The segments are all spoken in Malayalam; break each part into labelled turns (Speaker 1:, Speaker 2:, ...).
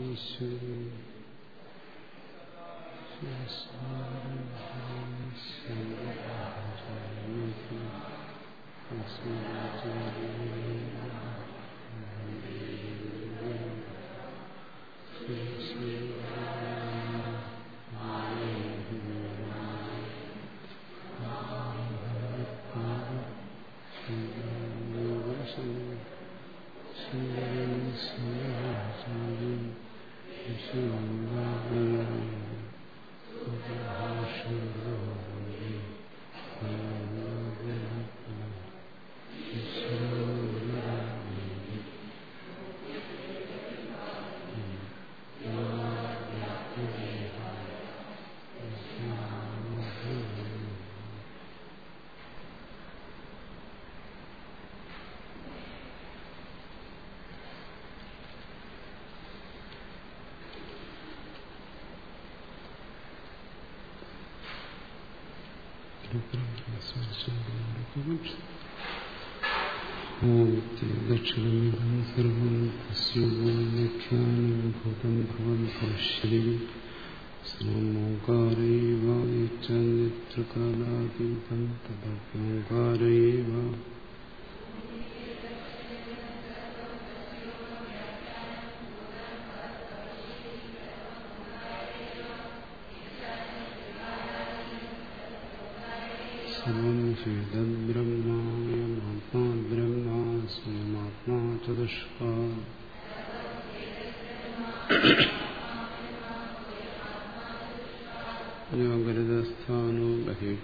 Speaker 1: ഈശ്വരി ദക്ഷിണം यज्ञोपवीतं तदप्योकार एव सर्वं चेदद्ब्रह्मायमात्मा ब्रह्मा स्वयमात्मा चतुष्का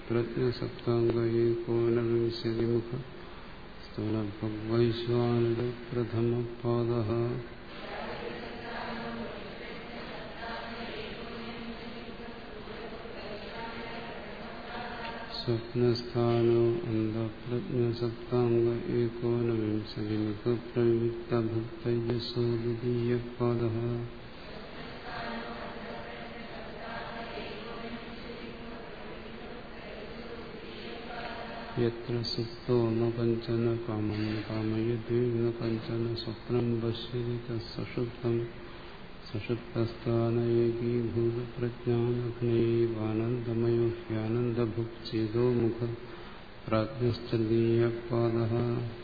Speaker 1: प्रज्ञसप्ताङ्गये कोनविंशतिमुख स्थूलभगवैश्वानरप्रथमपादः स्वप्नस्थानो अन्धप्रज्ञसप्ताङ्ग एकोनविंशतिमुखप्रयुक्तभक्तयशो द्वितीयपादः യത്ര സുപ്തോ ന കഞ്ചന കാമം കാമയതി ന കഞ്ചന സ്വപ്നം പശ്യതി തസുപ്തം സുഷുപ്തസ്ഥാനയേകീഭൂതപ്രജ്ഞാനഘ്നൈവാനന്ദമയോ ഹ്യാനന്ദഭുക്ചേതോ മുഖ പ്രാജ്ഞസ്തൃതീയപാദ യേശ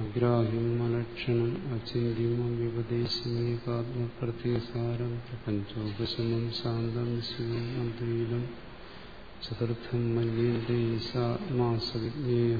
Speaker 1: അഗ്രാഹ്യം അലക്ഷണം അചിന്യം വ്യപദേശമേകാത്മപ്രത്യസാരം പ്രപഞ്ചോപശമം ശാന്തം ശിവം അദ്വൈതം ചതുർത്ഥം മല്യേന്ദ്രൈസാത്മാസവിജ്ഞേയ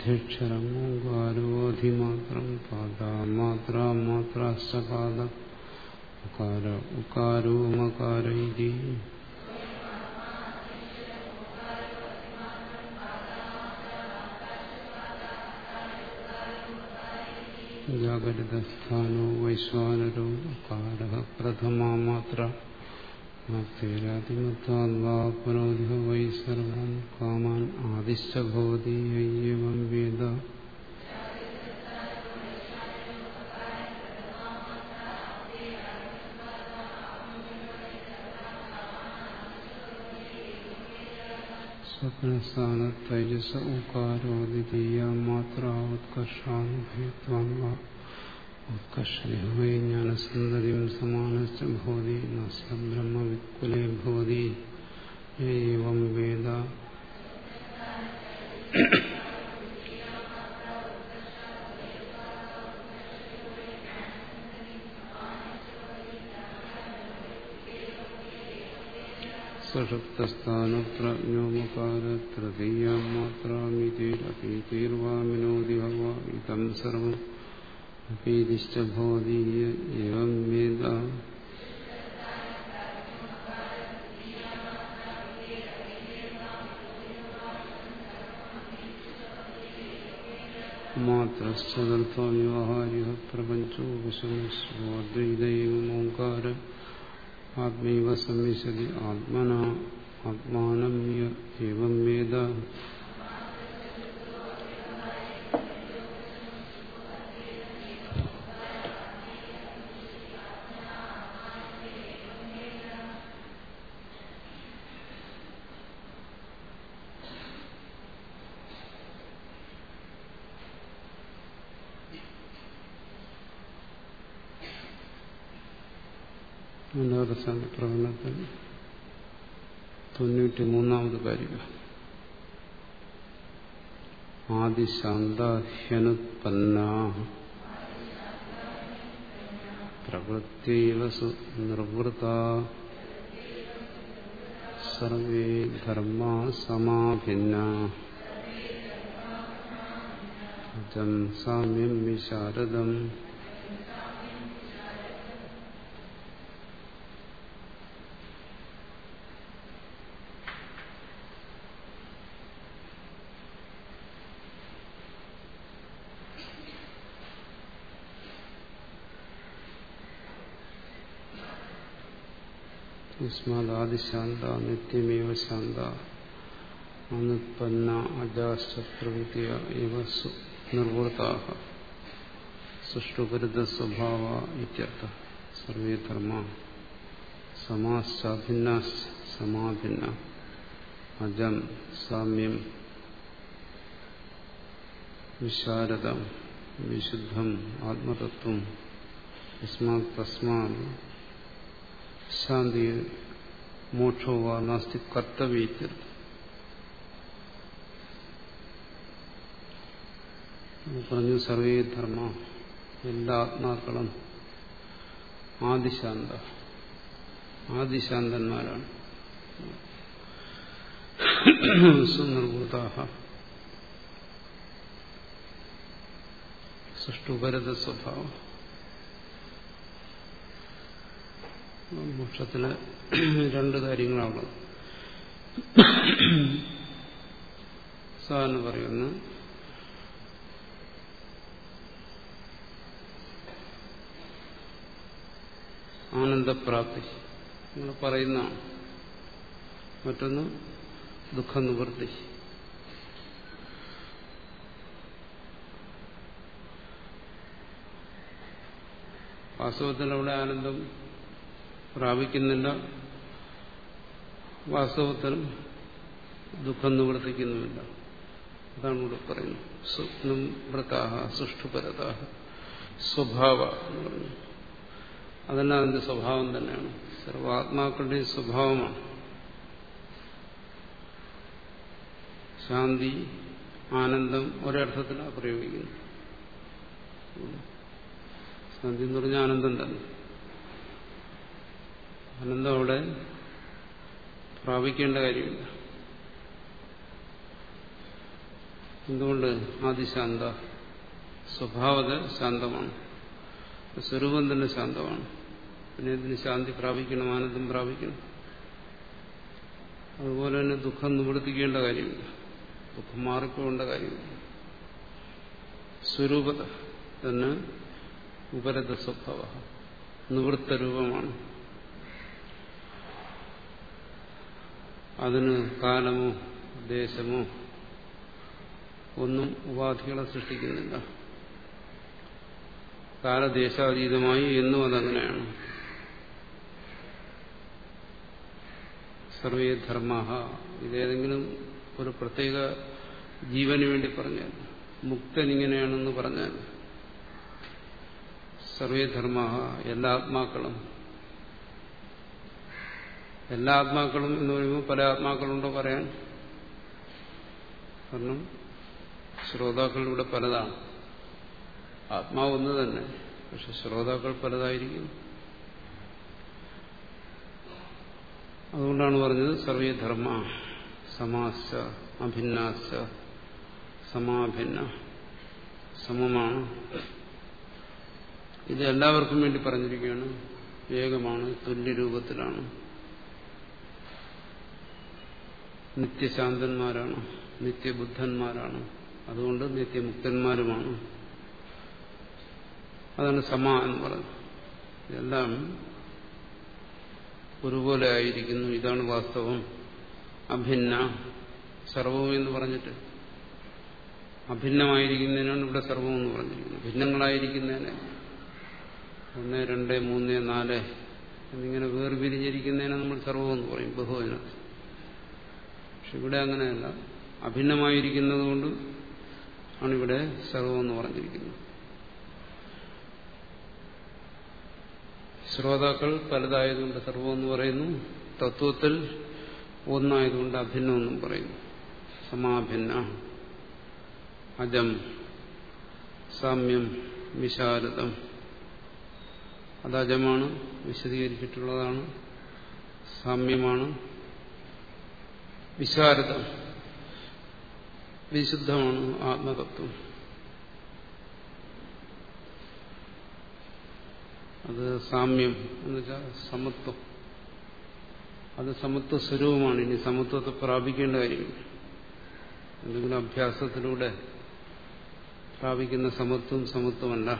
Speaker 1: സ്വയമാത്മാധ്യക്ഷരം ഓങ്കാരോധിമാത്രം പാദമാത്രാമാത്രാശ്ച പാദ ഉകാര ഉകാരോമകാര ഇതി ജാഗ്രതസ്ഥാനോ വൈശ്വാനരോ ഉകാര പ്രഥമാമാത്ര ഭക്തിരാതിമത്വാത്മാപനോധിക വൈ സർവാൻ കാമാൻ ആദിശ്ച ഭവതി യയ്യവം വേദ സ്വപ്നസ്ഥാനത്തൈജസ ഉകാരോ ദ്വിതീയ മാത്ര ഉത്കർഷാനുഭയത്വാൻ ഉത്കർഷമേ ജ്ഞാനസന്ധതി സമാനശ്ചോതി നഷ്ടം ബ്രഹ്മവിക്കുലേ ഭവതി ഏവം വേദ സഷുപ്തസ്ഥാനപ്രജ്ഞോമകാരതൃതീയാം മാത്രാമിതിരപീതിർവാമിനോതി ഹവ ഇതം സർവം അപീതിശ്ച ഭവതി എവം വേദ മാത്രസ്ഥതർത്ഥവ്യവഹാരിക പ്രപഞ്ചോ വിഷമസ്വാദ്വൈതൈവമോങ്കാര ആത്മൈവ സംവിശതി ആത്മന ആത്മാനം ഏവം വേദ പ്രകടനത്തിൽ തൊണ്ണൂറ്റി മൂന്നാമത് കാര്യം ആദിശാന്താഹ്യനുത്പന്ന പ്രവൃത്തിവ നിർവൃത. സർവേ ധർമ്മ സമാഭിന്ന. സാമ്യം വിശാരദം. യസ്മാദിശാന്ത നിത്യമേവ ശാന്ത അനുത്പന്ന അജാശ്ച പ്രവൃത്തിയ ഇവ നിർവൃത്ത സുഷ്ടുപരിത സ്വഭാവ ഇത്യർത്ഥ സർവേ ധർമ്മ സമാശ്ചാഭിന്ന സമാഭിന്ന അജം സാമ്യം വിശാരദം വിശുദ്ധം ആത്മതത്വം യസ്മാത് തസ്മാത് ശാന്തി മോക്ഷോ വാ നാസ്തി കർത്തവ്യ പറഞ്ഞു സർവേ ധർമ്മ എല്ലാ ആത്മാക്കളും ആദിശാന്ത ആദിശാന്തന്മാരാണ്. സുനിർഭൂത സൃഷ്ടുപരത സ്വഭാവം മോക്ഷത്തിന് രണ്ട് കാര്യങ്ങളാണ് സാറിന് പറയുന്നു ആനന്ദപ്രാപ്തി. നിങ്ങൾ പറയുന്ന മറ്റൊന്ന് ദുഃഖനിവൃത്തി. വാസ്തവത്തിൽ അവിടെ ആനന്ദം പ്രാപിക്കുന്നില്ല. വാസ്തവത്തിലും ദുഃഖം നിവർത്തിക്കുന്നുമില്ല. അതാണ് ഇവിടെ പറയുന്നത്. സ്വപ്നം വ്രതാഹ സുഷ്ടുപരതാഹ സ്വഭാവ എന്ന് പറഞ്ഞു അതെല്ലാം അതിന്റെ സ്വഭാവം തന്നെയാണ്. സർവാത്മാക്കളുടെയും സ്വഭാവമാണ്. ശാന്തി ആനന്ദം ഒരർത്ഥത്തിലാണ് പ്രയോഗിക്കുന്നത്. ശാന്തി എന്ന് പറഞ്ഞാൽ ആനന്ദം തന്നെ. ആനന്ദം അവിടെ പ്രാപിക്കേണ്ട കാര്യമില്ല. എന്തുകൊണ്ട് ആദിശാന്ത സ്വഭാവത ശാന്തമാണ്. സ്വരൂപം തന്നെ ശാന്തമാണ്. പിന്നെ ഇതിന് ശാന്തി പ്രാപിക്കണം ആനന്ദം പ്രാപിക്കണം? അതുപോലെ തന്നെ ദുഃഖം നിവർത്തിക്കേണ്ട കാര്യമില്ല. ദുഃഖം മാറിപ്പോകേണ്ട കാര്യമില്ല. സ്വരൂപത തന്നെ ഉപരത സ്വഭാവ നിവൃത്ത രൂപമാണ്. അതിന് കാലമോ ദേശമോ ഒന്നും ഉപാധികളെ സൃഷ്ടിക്കുന്നില്ല. കാലദേശാതീതമായി എന്നും അതങ്ങനെയാണ്. സർവേ ധർമ്മ ഇതേതെങ്കിലും ഒരു പ്രത്യേക ജീവന് വേണ്ടി പറഞ്ഞാൽ മുക്തൻ ഇങ്ങനെയാണെന്ന് പറഞ്ഞാൽ സർവേ ധർമ്മ എല്ലാ ആത്മാക്കളും എല്ലാ ആത്മാക്കളും എന്ന് പറയുമ്പോൾ പല ആത്മാക്കളുണ്ടോ പറയാൻ? കാരണം ശ്രോതാക്കൾ ഇവിടെ പലതാണ്. ആത്മാവ് ഒന്ന് തന്നെ പക്ഷെ ശ്രോതാക്കൾ പലതായിരിക്കും. അതുകൊണ്ടാണ് പറഞ്ഞത് സർവേ ധർമ്മ അഭിന്നാശ സമാഭിന്ന സമമാണ്. ഇത് എല്ലാവർക്കും വേണ്ടി പറഞ്ഞിരിക്കുകയാണ്. വേഗമാണ് തുല്യരൂപത്തിലാണ്. നിത്യശാന്തന്മാരാണ്. നിത്യബുദ്ധന്മാരാണ്. അതുകൊണ്ട് നിത്യമുക്തന്മാരുമാണ്. അതാണ് സമ എന്ന് പറയുന്നത്. ഇതെല്ലാം ഒരുപോലെ ആയിരിക്കുന്നു. ഇതാണ് വാസ്തവം. അഭിന്ന സർവവും എന്ന് പറഞ്ഞിട്ട്. അഭിന്നമായിരിക്കുന്നതിനാണ് ഇവിടെ സർവം എന്ന് പറഞ്ഞിരിക്കുന്നത്. ഭിന്നങ്ങളായിരിക്കുന്നതിന് ഒന്ന് രണ്ട് മൂന്ന് നാല് എന്നിങ്ങനെ വേർപിരിഞ്ഞിരിക്കുന്നതിനെ നമ്മൾ സർവം എന്ന് പറയും ബഹുവചനത്തിൽ. പക്ഷെ ഇവിടെ അങ്ങനെയല്ല. അഭിന്നമായിരിക്കുന്നത് കൊണ്ട് ആണ് ഇവിടെ സർവമെന്ന് പറഞ്ഞിരിക്കുന്നത്. ശ്രോതാക്കൾ പലതായതുകൊണ്ട് സർവമെന്ന് പറയുന്നു. തത്വത്തിൽ ഒന്നായതുകൊണ്ട് അഭിന്നമെന്നും പറയുന്നു. സമാഭിന്ന അജം സാമ്യം വിശാരദം അത് അജമാണ് വിശദീകരിച്ചിട്ടുള്ളതാണ്. സാമ്യമാണ് വിശാരദം വിശുദ്ധമാണ് ആത്മതത്വം. അത് സാമ്യം എന്ന് വെച്ചാൽ സമത്വം. അത് സമത്വ സ്വരൂപമാണ്. ഇനി സമത്വത്തെ പ്രാപിക്കേണ്ട കാര്യമില്ല എന്തെങ്കിലും അഭ്യാസത്തിലൂടെ പ്രാപിക്കുന്ന സമത്വം സമത്വമല്ല.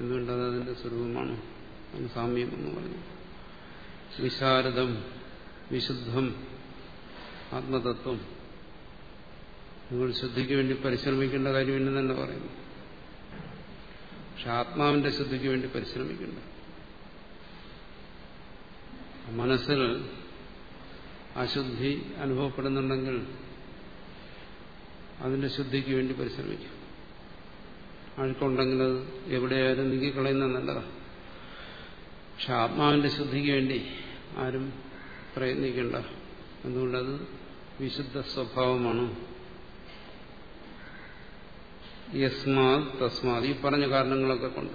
Speaker 1: എന്തുകൊണ്ടത് അതിന്റെ സ്വരൂപമാണ്? സാമ്യം എന്ന് പറഞ്ഞു വിശാരദം വിശുദ്ധം ആത്മതത്വം. നിങ്ങൾ ശുദ്ധിക്ക് വേണ്ടി പരിശ്രമിക്കേണ്ട കാര്യമില്ലെന്ന് തന്നെ പറയുന്നു. പക്ഷെ ആത്മാവിന്റെ ശുദ്ധിക്ക് വേണ്ടി പരിശ്രമിക്കേണ്ട. മനസ്സിൽ അശുദ്ധി അനുഭവപ്പെടുന്നുണ്ടെങ്കിൽ അതിന്റെ ശുദ്ധിക്ക് വേണ്ടി പരിശ്രമിക്കും. അഴുക്കുണ്ടെങ്കിൽ അത് എവിടെയായാലും നീങ്ങിക്കളയുന്ന നല്ലതാണ് പക്ഷെ ആത്മാവിന്റെ ശുദ്ധിക്ക് വേണ്ടി ആരും പ്രയത്നിക്കേണ്ട. എന്തുകൊണ്ടത്? വിശുദ്ധ സ്വഭാവമാണ് യസ്മാ തസ്മാത് ഈ പറഞ്ഞ കാരണങ്ങളൊക്കെ കൊണ്ട്.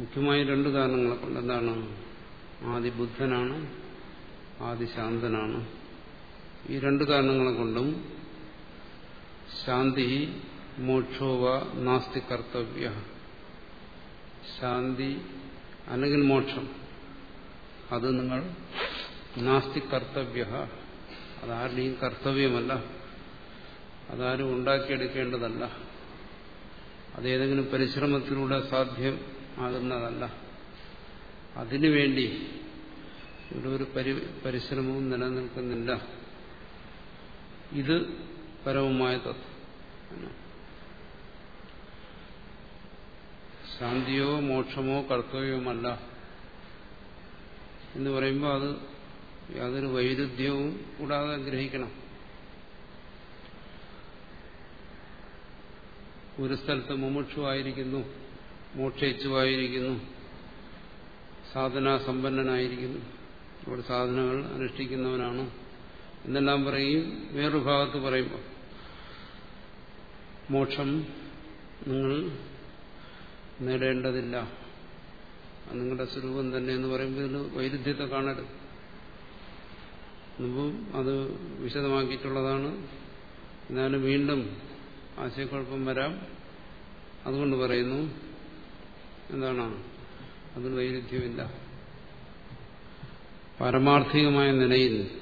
Speaker 1: മുഖ്യമായി രണ്ട് കാരണങ്ങളൊക്കെ കൊണ്ട് എന്താണ്? ആദി ബുദ്ധനാണ് ആദി ശാന്തനാണ് ഈ രണ്ട് കാരണങ്ങളെ കൊണ്ടും ശാന്തി മോക്ഷോവ നാസ്തി കർത്തവ്യ. ശാന്തി അല്ലെങ്കിൽ മോക്ഷം. അത് നിങ്ങൾ നാസ്തി കർത്തവ്യ. അതാരുടെയും കർത്തവ്യമല്ല. അതാരും ഉണ്ടാക്കിയെടുക്കേണ്ടതല്ല. അതേതെങ്കിലും പരിശ്രമത്തിലൂടെ സാധ്യം ആകുന്നതല്ല അതിനുവേണ്ടി ഇവിടെ ഒരു പരി പരിശ്രമവും നിലനിൽക്കുന്നില്ല. ഇത് പരമമായ തത്വം. ശാന്തിയോ മോക്ഷമോ കർത്തവ്യമല്ല എന്ന് പറയുമ്പോൾ അത് യാതൊരു വൈരുദ്ധ്യവും കൂടാതെ ഗ്രഹിക്കണം. ഒരു സ്ഥലത്ത് മുമുക്ഷുവായിരിക്കുന്നു മോക്ഷയിച്ചുവായിരിക്കുന്നു സാധനാസമ്പന്നനായിരിക്കുന്നു. ഇവിടെ സാധനങ്ങൾ അനുഷ്ഠിക്കുന്നവനാണ്. എന്നെല്ലാം പറയും വേറൊരു ഭാഗത്ത് പറയുമ്പോൾ മോക്ഷം നിങ്ങൾ നേടേണ്ടതില്ല. നിങ്ങളുടെ സ്വരൂപം തന്നെ എന്ന് പറയുമ്പോൾ ഇതിൽ വൈരുദ്ധ്യത്തെ കാണരുത്. മുമ്പും അത് വിശദമാക്കിയിട്ടുള്ളതാണ്. എന്നാലും വീണ്ടും ആശയക്കുഴപ്പം വരാം. അതുകൊണ്ട് പറയുന്നു എന്താണ്? അതിന് വൈരുദ്ധ്യമില്ല. പാരമാർത്ഥികമായ നിലയിൽ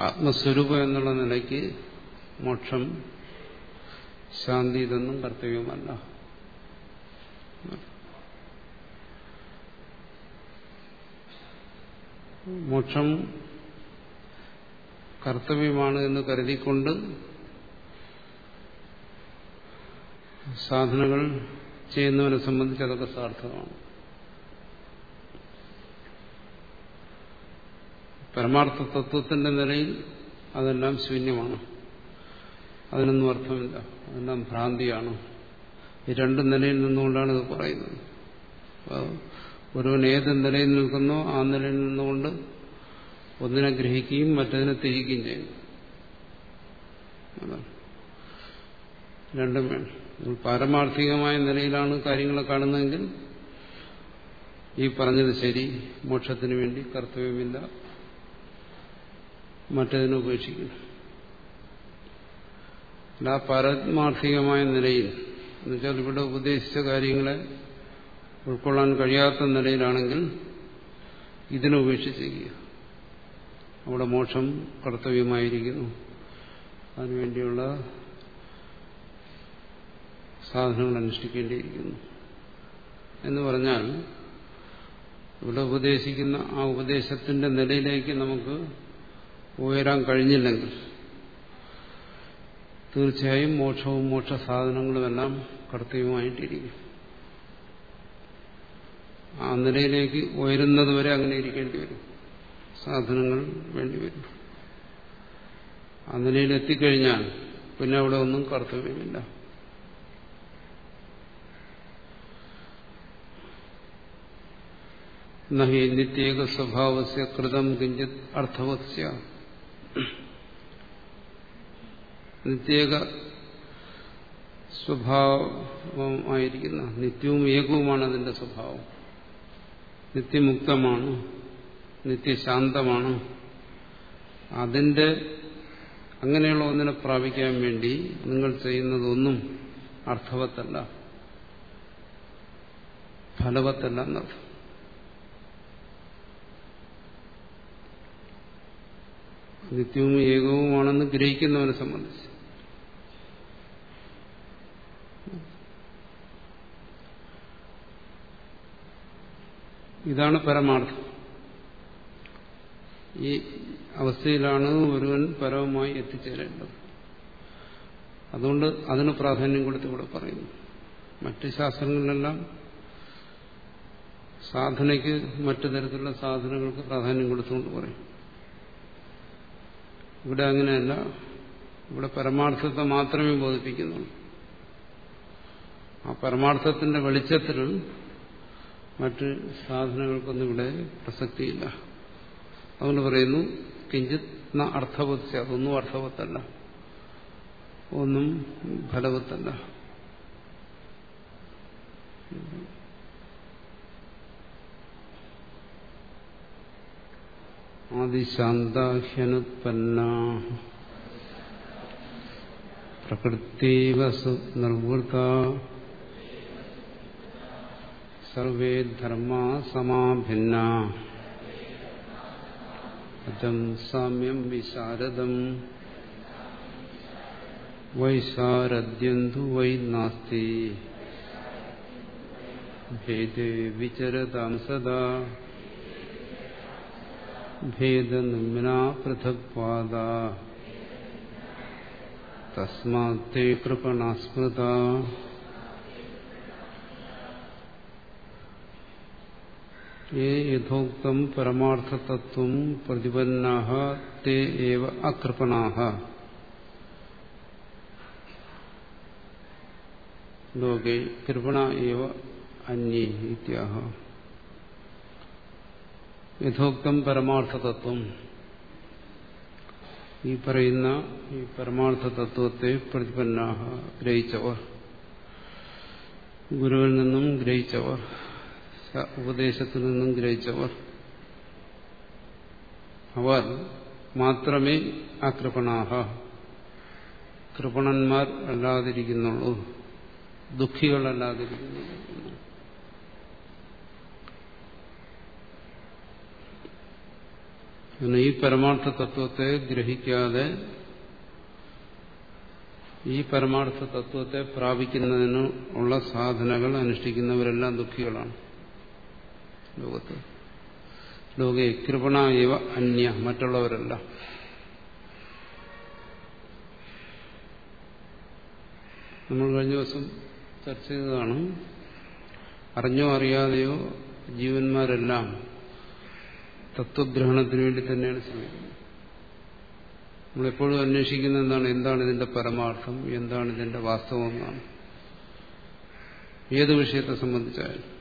Speaker 1: ആത്മസ്വരൂപം എന്നുള്ള നിലയ്ക്ക് മോക്ഷം ശാന്തി ഇതൊന്നും കർത്തവ്യമല്ല. മോക്ഷം കർത്തവ്യമാണ് എന്ന് കരുതിക്കൊണ്ട് സാധനകൾ ചെയ്യുന്നവനെ സംബന്ധിച്ച് അതൊക്കെ സാർത്ഥകമാണ്. പരമാർത്ഥ തത്വത്തിന്റെ നിലയിൽ അതെല്ലാം ശൂന്യമാണ്. അതിനൊന്നും അർത്ഥമില്ല. അതെല്ലാം ഭ്രാന്തിയാണ്. ഈ രണ്ട് നിലയിൽ നിന്നുകൊണ്ടാണ് ഇത് പറയുന്നത്. ഒരുവൻ ഏത് നിലയിൽ നിൽക്കുന്നോ ആ നിലയിൽ നിന്നുകൊണ്ട് ഒന്നിനെ ഗ്രഹിക്കുകയും മറ്റതിനെ തിരിക്കുകയും ചെയ്യുന്നു. രണ്ടും വേണം. പാരമാർത്ഥികമായ നിലയിലാണ് കാര്യങ്ങളെ കാണുന്നതെങ്കിൽ ഈ പറഞ്ഞത് ശരി. മോക്ഷത്തിന് വേണ്ടി കർത്തവ്യമില്ല. മറ്റതിനെ ഉപേക്ഷിക്കുന്നു. അല്ല പാരമാർത്ഥികമായ നിലയിൽ എന്നുവെച്ചാൽ ഇവിടെ ഉപദേശിച്ച കാര്യങ്ങളെ ഉൾക്കൊള്ളാൻ കഴിയാത്ത നിലയിലാണെങ്കിൽ ഇതിനെ ഉപേക്ഷിച്ചിരിക്കുക. അവിടെ മോക്ഷം കർത്തവ്യമായിരിക്കുന്നു. അതിനുവേണ്ടിയുള്ള സാധനങ്ങൾ അനുഷ്ഠിക്കേണ്ടിയിരിക്കുന്നു. എന്ന് പറഞ്ഞാൽ ഇവിടെ ഉപദേശിക്കുന്ന ആ ഉപദേശത്തിന്റെ നിലയിലേക്ക് നമുക്ക് ഉയരാൻ കഴിഞ്ഞില്ലെങ്കിൽ തീർച്ചയായും മോക്ഷവും മോക്ഷ സാധനങ്ങളുമെല്ലാം കർത്തവ്യമായിട്ടിരിക്കും. ആ നിലയിലേക്ക് ഉയരുന്നതുവരെ അങ്ങനെ ഇരിക്കേണ്ടി വരും. സാധനങ്ങൾ വേണ്ടിവരും ആ നിലയിൽ എത്തിക്കഴിഞ്ഞാൽ പിന്നെ അവിടെ ഒന്നും കർത്തവ്യമില്ല. നഹി നിത്യേക സ്വഭാവസ്യ കൃതം കിഞ്ചിത് അർത്ഥവസ്യ. നിത്യേക സ്വഭാവമായിരിക്കുന്ന നിത്യവും ഏകവുമാണ് അതിന്റെ സ്വഭാവം. നിത്യമുക്തമാണ് നിത്യശാന്തമാണ്. അതിന്റെ അങ്ങനെയുള്ള ഒന്നിനെ പ്രാപിക്കാൻ വേണ്ടി നിങ്ങൾ ചെയ്യുന്നതൊന്നും അർത്ഥവത്തല്ല. ഫലവത്തല്ല എന്നർത്ഥം. നിത്യവും ഏകവുമാണെന്ന് ഗ്രഹിക്കുന്നവനെ സംബന്ധിച്ച്. ഇതാണ് പരമാർത്ഥം. ഈ അവസ്ഥയിലാണ് ഒരുവൻ പരമമായി എത്തിച്ചേരേണ്ടത്. അതുകൊണ്ട് അതിന് പ്രാധാന്യം കൊടുത്ത് ഇവിടെ പറയുന്നു. മറ്റ് ശാസ്ത്രങ്ങളിലെല്ലാം സാധനയ്ക്ക് മറ്റു തരത്തിലുള്ള സാധനങ്ങൾക്ക് പ്രാധാന്യം കൊടുത്തുകൊണ്ട് പറയും. ഇവിടെ അങ്ങനെയല്ല. ഇവിടെ പരമാർത്ഥത്തെ മാത്രമേ ബോധിപ്പിക്കുന്നുള്ളൂ. ആ പരമാർത്ഥത്തിന്റെ വെളിച്ചത്തിൽ മറ്റ് സാധനങ്ങൾക്കൊന്നും ഇവിടെ പ്രസക്തിയില്ല. അതുകൊണ്ട് പറയുന്നു കിഞ്ചിത്ന അർത്ഥവത്സ അതൊന്നും അർത്ഥവത്തല്ല. ഒന്നും ഫലവത്തല്ല. ആദിശാന്താഹ്യനുത്പന്ന. പ്രകൃതിവസു നിർവൃത്ത സർവേ ധർമ്മ സമാഭിന്ന അജം സാമ്യം വിശാരദം വൈശാരദ്യന്തു വൈ നാസ്തി ഭേദേ വിചരതാം സദാ ഭേദനിമ്ന പൃഥക്വാദ തസ്മാത്തേ കൃപണാസ്മൃത യേ യഥോക്തം പരമാർത്ഥതത്വം പ്രതിപന്നാഹ തേ ഏവ അകൃപണാ ലോകെ കൃപണ ഏവ അന്യേ ഇത്യാഹ യഥോക്തം പരമാർത്ഥതത്വം ഈ പറയുന്ന ഈ പരമാർത്ഥതത്വത്തെ പ്രതിപന്നാഹ ഗ്രഹിച്ചവർ ഗുരുവിൽ നിന്നും ഗ്രഹിച്ചവർ ഉപദേശത്തിൽ നിന്നും ഗ്രഹിച്ചവർ. അവർ മാത്രമേ ആ കൃപണാഹ കൃപണന്മാർ അല്ലാതിരിക്കുന്നുള്ളൂ. ദുഃഖികളല്ലാതിരിക്കുന്നുള്ളൂ ഈ പരമാർത്ഥ തത്വത്തെ ഗ്രഹിക്കാതെ ഈ പരമാർത്ഥ തത്വത്തെ പ്രാപിക്കുന്നതിനുള്ള സാധനകൾ അനുഷ്ഠിക്കുന്നവരെല്ലാം ദുഃഖികളാണ്. ലോകത്ത്. ലോകെ കൃപണ ഇവ അന്യ മറ്റുള്ളവരല്ല. നമ്മൾ കഴിഞ്ഞ ദിവസം ചർച്ച ചെയ്തതാണ് അറിഞ്ഞോ അറിയാതെയോ ജീവന്മാരെല്ലാം തത്വഗ്രഹണത്തിന് വേണ്ടി തന്നെയാണ് ശ്രമിക്കുന്നത്. നമ്മളെപ്പോഴും അന്വേഷിക്കുന്ന എന്താണ് എന്താണ് ഇതിന്റെ പരമാർത്ഥം എന്താണ് ഇതിന്റെ വാസ്തവം എന്നാണ്. ഏത് വിഷയത്തെ സംബന്ധിച്ചായാലും.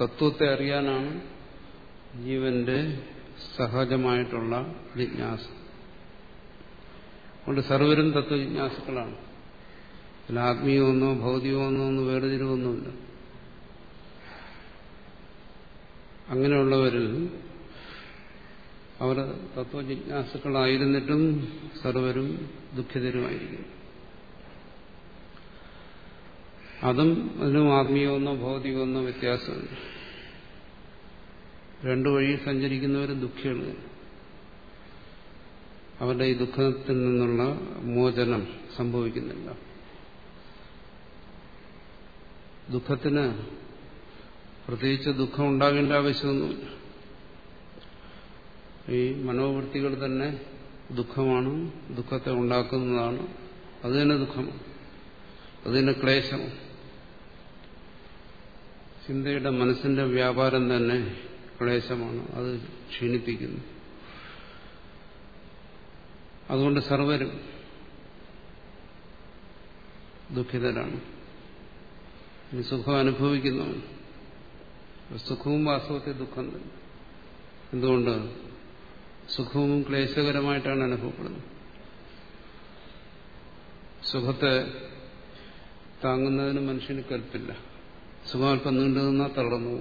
Speaker 1: തത്വത്തെ അറിയാനാണ് ജീവന്റെ സഹജമായിട്ടുള്ള ജിജ്ഞാസ. അതുകൊണ്ട് സർവരും തത്വജിജ്ഞാസുക്കളാണ് അതിൽ ആത്മീയമൊന്നോ ഭൗതികമൊന്നോ ഒന്നും വേർതിരിവൊന്നുമില്ല. അങ്ങനെയുള്ളവരിൽ അവർ തത്വജിജ്ഞാസുക്കളായിരുന്നിട്ടും സർവരും ദുഃഖിതരുമായിരിക്കും അതും അതിനും ആത്മീയമെന്നോ ഭൗതികമെന്നോ വ്യത്യാസമുണ്ട് രണ്ടു വഴി സഞ്ചരിക്കുന്നവരും ദുഃഖികൾ അവരുടെ ഈ ദുഃഖത്തിൽ നിന്നുള്ള മോചനം സംഭവിക്കുന്നില്ല. ദുഃഖത്തിന് പ്രത്യേകിച്ച് ദുഃഖം ഉണ്ടാകേണ്ട ആവശ്യമൊന്നുമില്ല. ഈ മനോവൃത്തികൾ തന്നെ ദുഃഖമാണ് ദുഃഖത്തെ ഉണ്ടാക്കുന്നതാണ്. അത് തന്നെ ദുഃഖമാണ് തന്നെ ക്ലേശമാണ് ചിന്തയുടെ മനസ്സിന്റെ വ്യാപാരം തന്നെ ക്ലേശമാണ്. അത് ക്ഷീണിപ്പിക്കുന്നു. അതുകൊണ്ട് സർവരും ദുഃഖിതരാണ്. സുഖം അനുഭവിക്കുന്നു. സുഖവും വാസ്തവത്തിൽ ദുഃഖം തന്നെ. എന്തുകൊണ്ട്? സുഖവും ക്ലേശകരമായിട്ടാണ് അനുഭവപ്പെടുന്നത്. സുഖത്തെ താങ്ങുന്നതിന് മനുഷ്യന് കൽപ്പില്ല. സുഖം അല്പം നീണ്ടു നിന്നാൽ തളർന്നു.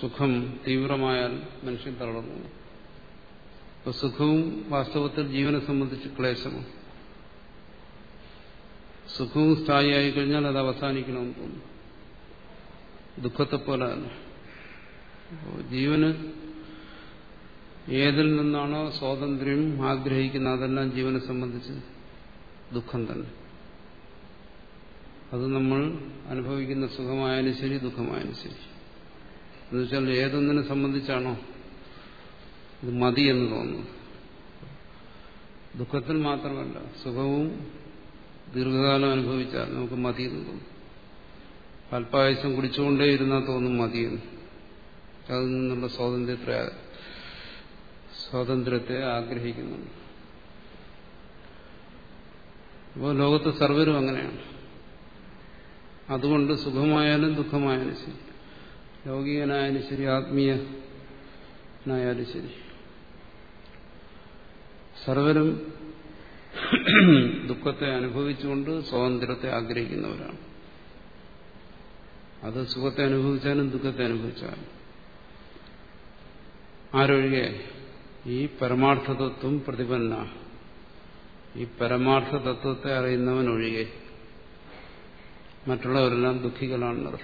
Speaker 1: സുഖം തീവ്രമായാൽ മനുഷ്യൻ തളർന്നു. അപ്പൊ സുഖവും വാസ്തവത്തിൽ ജീവനെ സംബന്ധിച്ച് ക്ലേശമാണ്. സുഖവും സ്ഥായിയായി കഴിഞ്ഞാൽ അത് അവസാനിക്കണമെന്ന് തോന്നുന്നു. ദുഃഖത്തെ പോലെ ജീവന് ഏതിൽ നിന്നാണോ സ്വാതന്ത്ര്യം ആഗ്രഹിക്കുന്ന അതെല്ലാം ജീവനെ സംബന്ധിച്ച് ദുഃഖം തന്നെ. അത് നമ്മൾ അനുഭവിക്കുന്ന സുഖമായാലും ശരി ദുഃഖമായാലും ശരി. എന്നുവെച്ചാൽ ഏതൊന്നിനെ സംബന്ധിച്ചാണോ ഇത് മതി എന്ന് തോന്നുന്നു ദുഃഖത്തിൽ മാത്രമല്ല സുഖവും ദീർഘകാലം അനുഭവിച്ചാൽ നമുക്ക് മതി എന്ന് തോന്നും. അല്പായസം കുടിച്ചുകൊണ്ടേ ഇരുന്നാൽ തോന്നും മതിയെന്ന് അതിൽ നിന്നുള്ള സ്വാതന്ത്ര്യത്തെ സ്വാതന്ത്ര്യത്തെ ആഗ്രഹിക്കുന്നുണ്ട് അപ്പോൾ ലോകത്ത് സർവരും അങ്ങനെയാണ്. അതുകൊണ്ട് സുഖമായാലും ദുഃഖമായാലും ശരി. ലൗകികനായാലും ശരി ആത്മീയനായാലും ശരി. സർവരും ദുഃഖത്തെ അനുഭവിച്ചുകൊണ്ട് സ്വാതന്ത്ര്യത്തെ ആഗ്രഹിക്കുന്നവരാണ്. അത് സുഖത്തെ അനുഭവിച്ചാലും ദുഃഖത്തെ അനുഭവിച്ചാലും. ആരൊഴികെ ഈ പരമാർത്ഥതത്വം പ്രതിപന്ന ഈ പരമാർത്ഥ തത്വത്തെ അറിയുന്നവനൊഴികെ മറ്റുള്ളവരെല്ലാം ദുഃഖികളാണെന്നത്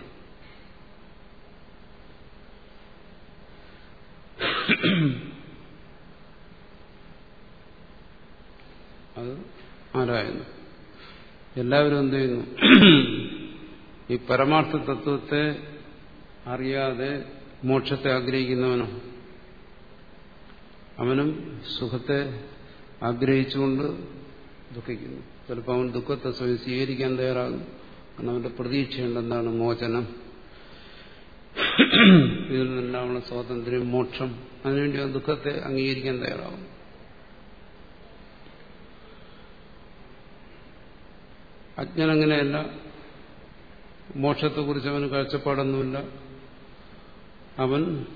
Speaker 1: അത് ആരായിരുന്നു എല്ലാവരും എന്ത് ചെയ്യുന്നു? ഈ പരമാർത്ഥ തത്വത്തെ അറിയാതെ മോക്ഷത്തെ ആഗ്രഹിക്കുന്നവനോ അവനും സുഖത്തെ ആഗ്രഹിച്ചുകൊണ്ട് ദുഃഖിക്കുന്നു. ചിലപ്പോൾ അവൻ ദുഃഖത്തെ സ്വയം സ്വീകരിക്കാൻ തയ്യാറാകും അവന്റെ പ്രതീക്ഷയുണ്ട് എന്താണ് മോചനം. ഇതിൽ നിന്നുണ്ടാവുന്ന സ്വാതന്ത്ര്യം മോക്ഷം അതിനുവേണ്ടി ആ ദുഃഖത്തെ അംഗീകരിക്കാൻ തയ്യാറാവും അജ്ഞൻ അങ്ങനെയല്ല. മോക്ഷത്തെക്കുറിച്ച് അവന് കാഴ്ചപ്പാടൊന്നുമില്ല. അവൻ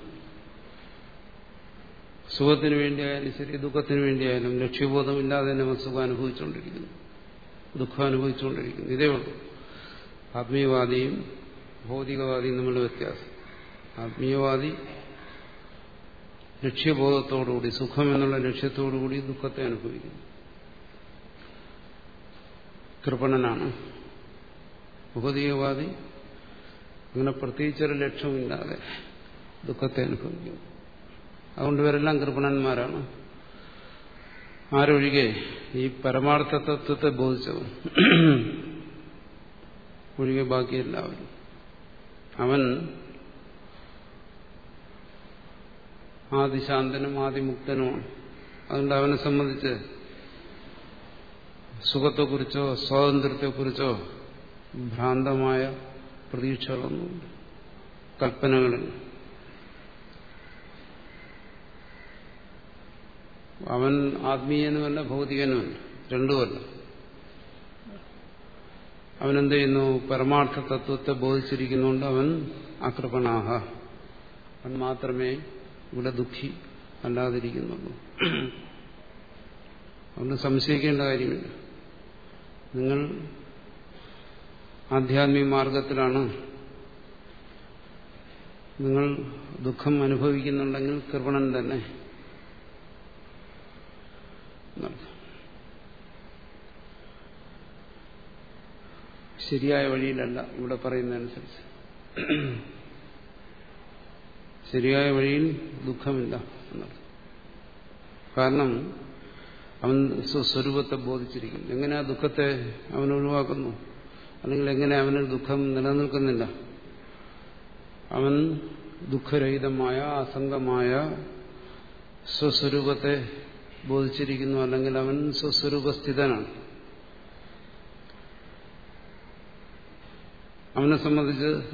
Speaker 1: സുഖത്തിന് വേണ്ടിയായാലും ശരി ദുഃഖത്തിന് വേണ്ടിയായാലും ലക്ഷ്യബോധമില്ലാതെ തന്നെ അവൻ സുഖം അനുഭവിച്ചുകൊണ്ടിരിക്കുന്നു. ദുഃഖം അനുഭവിച്ചുകൊണ്ടിരിക്കുന്നു. ഇതേ ഉള്ളൂ. ആത്മീയവാദിയും ഭൗതികവാദിയും തമ്മിലുള്ള വ്യത്യാസം. ആത്മീയവാദി ലക്ഷ്യബോധത്തോടുകൂടി സുഖം എന്നുള്ള ലക്ഷ്യത്തോടുകൂടി ദുഃഖത്തെ അനുഭവിക്കുന്നു. കൃപണനാണ്. ഭൗതികവാദി അങ്ങനെ പ്രത്യേകിച്ചൊരു ലക്ഷ്യമില്ലാതെ ദുഃഖത്തെ അനുഭവിക്കുന്നു. അതുകൊണ്ട് ഇവരെല്ലാം കൃപണന്മാരാണ്. ആരൊഴികെ ഈ പരമാർത്ഥ തത്വത്തെ ബോധിച്ചവൻ ഒഴികെ ബാക്കി എല്ലാവരും അവൻ ആദിശാന്തനും ആദിമുക്തനുമാണ്. അതുകൊണ്ട് അവനെ സംബന്ധിച്ച് സുഖത്തെക്കുറിച്ചോ സ്വാതന്ത്ര്യത്തെക്കുറിച്ചോ ഭ്രാന്തമായ പ്രതീക്ഷകളൊന്നുമില്ല കൽപ്പനകളിൽ. അവൻ ആത്മീയനുമല്ല ഭൗതികനുമല്ല. രണ്ടുമല്ല. അവനെന്ത് ചെയ്യുന്നു പരമാർത്ഥ തത്വത്തെ ബോധിച്ചിരിക്കുന്നുണ്ട് അവൻ അകൃപണാഹ. അവൻ മാത്രമേ ഇവിടെ ദുഃഖി അല്ലാതിരിക്കുന്നുള്ളൂ. അതുകൊണ്ട് സംശയിക്കേണ്ട കാര്യമില്ല. നിങ്ങൾ ആധ്യാത്മിക മാർഗത്തിലാണ്. നിങ്ങൾ ദുഃഖം അനുഭവിക്കുന്നുണ്ടെങ്കിൽ കൃപണൻ തന്നെ. ശരിയായ വഴിയിലല്ല ഇവിടെ പറയുന്നതനുസരിച്ച്. ശരിയായ വഴിയിൽ ദുഃഖമില്ല എന്നത്. കാരണം അവൻ സ്വസ്വരൂപത്തെ ബോധിച്ചിരിക്കുന്നു. എങ്ങനെ ആ ദുഃഖത്തെ അവൻ ഒഴിവാക്കുന്നു? അല്ലെങ്കിൽ എങ്ങനെ അവന് ദുഃഖം നിലനിൽക്കുന്നില്ല? അവൻ ദുഃഖരഹിതമായ അസംഗമായ സ്വസ്വരൂപത്തെ ബോധിച്ചിരിക്കുന്നു. അല്ലെങ്കിൽ അവൻ സ്വസ്വരൂപസ്ഥിതനാണ്. അവനെ സംബന്ധിച്ച്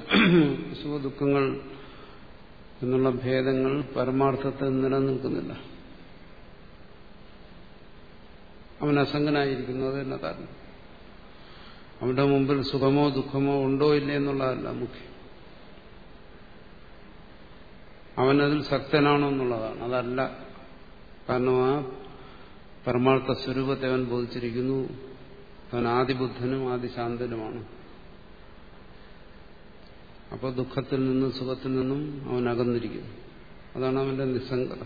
Speaker 1: സുഖദുഃഖങ്ങൾ എന്നുള്ള ഭേദങ്ങൾ പരമാർത്ഥത്തിൽ നിലനിൽക്കുന്നില്ല. അവൻ അസംഗനായിരിക്കുന്നത് എന്ന കാരണം. അവന്റെ മുമ്പിൽ സുഖമോ ദുഃഖമോ ഉണ്ടോ ഇല്ലേ എന്നുള്ളതല്ല മുഖ്യം. അവനതിൽ ശക്തനാണോ എന്നുള്ളതാണ്. അതല്ല. കാരണം ആ പരമാർത്ഥ സ്വരൂപത്തെ അവൻ ബോധിച്ചിരിക്കുന്നു. അവൻ ആദിബുദ്ധനും ആദിശാന്തനുമാണ്. അപ്പോൾ ദുഃഖത്തിൽ നിന്നും സുഖത്തിൽ നിന്നും അവൻ അകന്നിരിക്കുന്നു. അതാണ് അവന്റെ നിസ്സംഗത.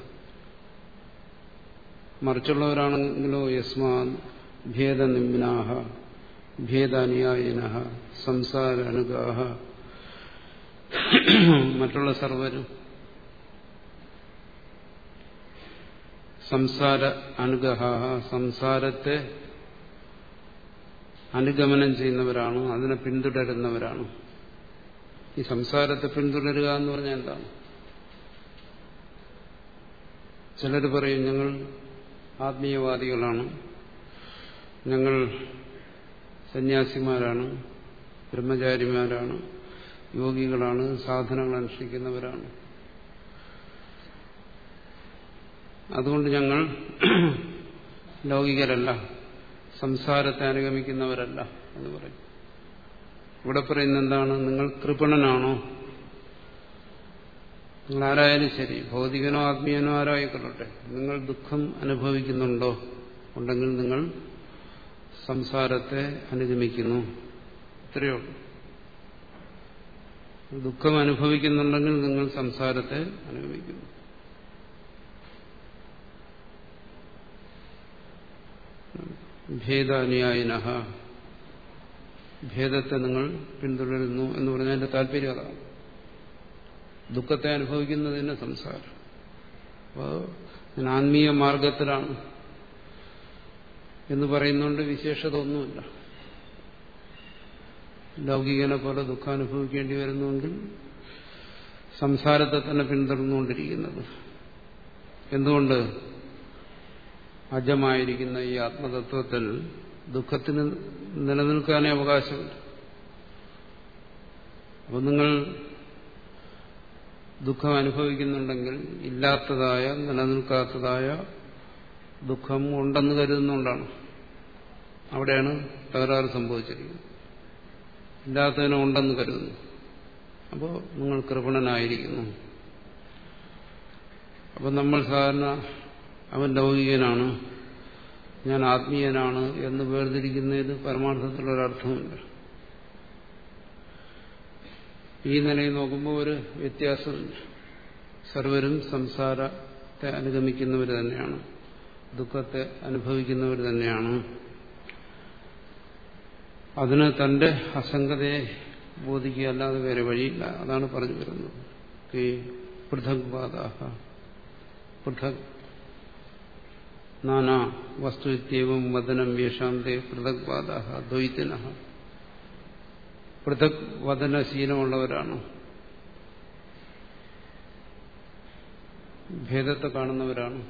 Speaker 1: മറിച്ചുള്ളവരാണെങ്കിലോ യസ്മാൻ ഭേദനിമ്നാഹ ഭേദാനുയായിന സംസാര അനുഗാഹ മറ്റുള്ള സർവരും സംസാര അനുഗ്രഹ സംസാരത്തെ അനുഗമനം ചെയ്യുന്നവരാണ് അതിനെ പിന്തുടരുന്നവരാണ്. ഈ സംസാരത്തെ പിന്തുടരുക എന്ന് പറഞ്ഞാൽ എന്താണ്? ചിലർ പറയും ഞങ്ങൾ ആത്മീയവാദികളാണ്. ഞങ്ങൾ സന്യാസിമാരാണ് ബ്രഹ്മചാരിമാരാണ് യോഗികളാണ് സാധനങ്ങൾ അനുഷ്ഠിക്കുന്നവരാണ്. അതുകൊണ്ട് ഞങ്ങൾ ലൗകികരല്ല സംസാരത്തെ അനുഗമിക്കുന്നവരല്ല എന്ന് പറയും. ഇവിടെ പറയുന്ന എന്താണ്? നിങ്ങൾ കൃപണനാണോ? നിങ്ങൾ ആരായാലും ശരി ഭൗതികനോ ആത്മീയനോ ആരായിക്കൊള്ളട്ടെ. നിങ്ങൾ ദുഃഖം അനുഭവിക്കുന്നുണ്ടോ? ഉണ്ടെങ്കിൽ നിങ്ങൾ സംസാരത്തെ അനുഗമിക്കുന്നു. ഇത്രയേ ഉള്ളൂ. ദുഃഖം അനുഭവിക്കുന്നുണ്ടെങ്കിൽ നിങ്ങൾ സംസാരത്തെ അനുഗമിക്കുന്നു. ഭേദാനുയായിന ഭേദത്തെ നിങ്ങൾ പിന്തുടരുന്നു എന്ന് പറഞ്ഞാൽ എന്റെ താല്പര്യം അതാണ്. ദുഃഖത്തെ അനുഭവിക്കുന്നതിന് സംസാരം. അപ്പോൾ ഞാൻ ആത്മീയ മാർഗത്തിലാണ് എന്ന് പറയുന്നുകൊണ്ട് വിശേഷത ഒന്നുമില്ല ലൗകികനെ പോലെ ദുഃഖം അനുഭവിക്കേണ്ടി വരുന്നുവെങ്കിൽ സംസാരത്തെ തന്നെ പിന്തുടർന്നുകൊണ്ടിരിക്കുന്നത്. എന്തുകൊണ്ട്? അജമായിരിക്കുന്ന ഈ ആത്മതത്വത്തിൽ ദുഃഖത്തിന് നിലനിൽക്കാനേ അവകാശമുണ്ട്. അപ്പം നിങ്ങൾ ദുഃഖം അനുഭവിക്കുന്നുണ്ടെങ്കിൽ ഇല്ലാത്തതായ നിലനിൽക്കാത്തതായ ദുഃഖം ഉണ്ടെന്ന് കരുതുന്നുകൊണ്ടാണ് അവിടെയാണ് തകരാറ് സംഭവിച്ചിരിക്കുന്നത്. ഇല്ലാത്തതിനെ ഉണ്ടെന്ന് കരുതുന്നു. അപ്പോൾ നിങ്ങൾ കൃപണനായിരിക്കുന്നു. അപ്പം നമ്മൾ സാധാരണ അവൻ ലൗകികനാണ്. ഞാൻ ആത്മീയനാണ് എന്ന് വേർതിരിക്കുന്നതിന് പരമാർത്ഥത്തിലൊരർത്ഥമില്ല ഈ നിലയിൽ നോക്കുമ്പോൾ ഒരു വ്യത്യാസമില്ല സർവരും സംസാരത്തെ അനുഗമിക്കുന്നവർ തന്നെയാണ്. ദുഃഖത്തെ അനുഭവിക്കുന്നവർ തന്നെയാണ്. അതിന് തന്റെ അസംഗതയെ ബോധിക്കുക അല്ലാതെ വേറെ വഴിയില്ല. അതാണ് പറഞ്ഞു വരുന്നത്. ഈ പൃഥക്വാദാഹ. പൃഥക് നാനാ വസ്തുവിത്യവും വദനം യേഷാന്തേ പൃഥക്വാദ ദ്വൈത്തിന പൃഥക് വദനശീലമുള്ളവരാണ് ഭേദത്തെ കാണുന്നവരാണ്।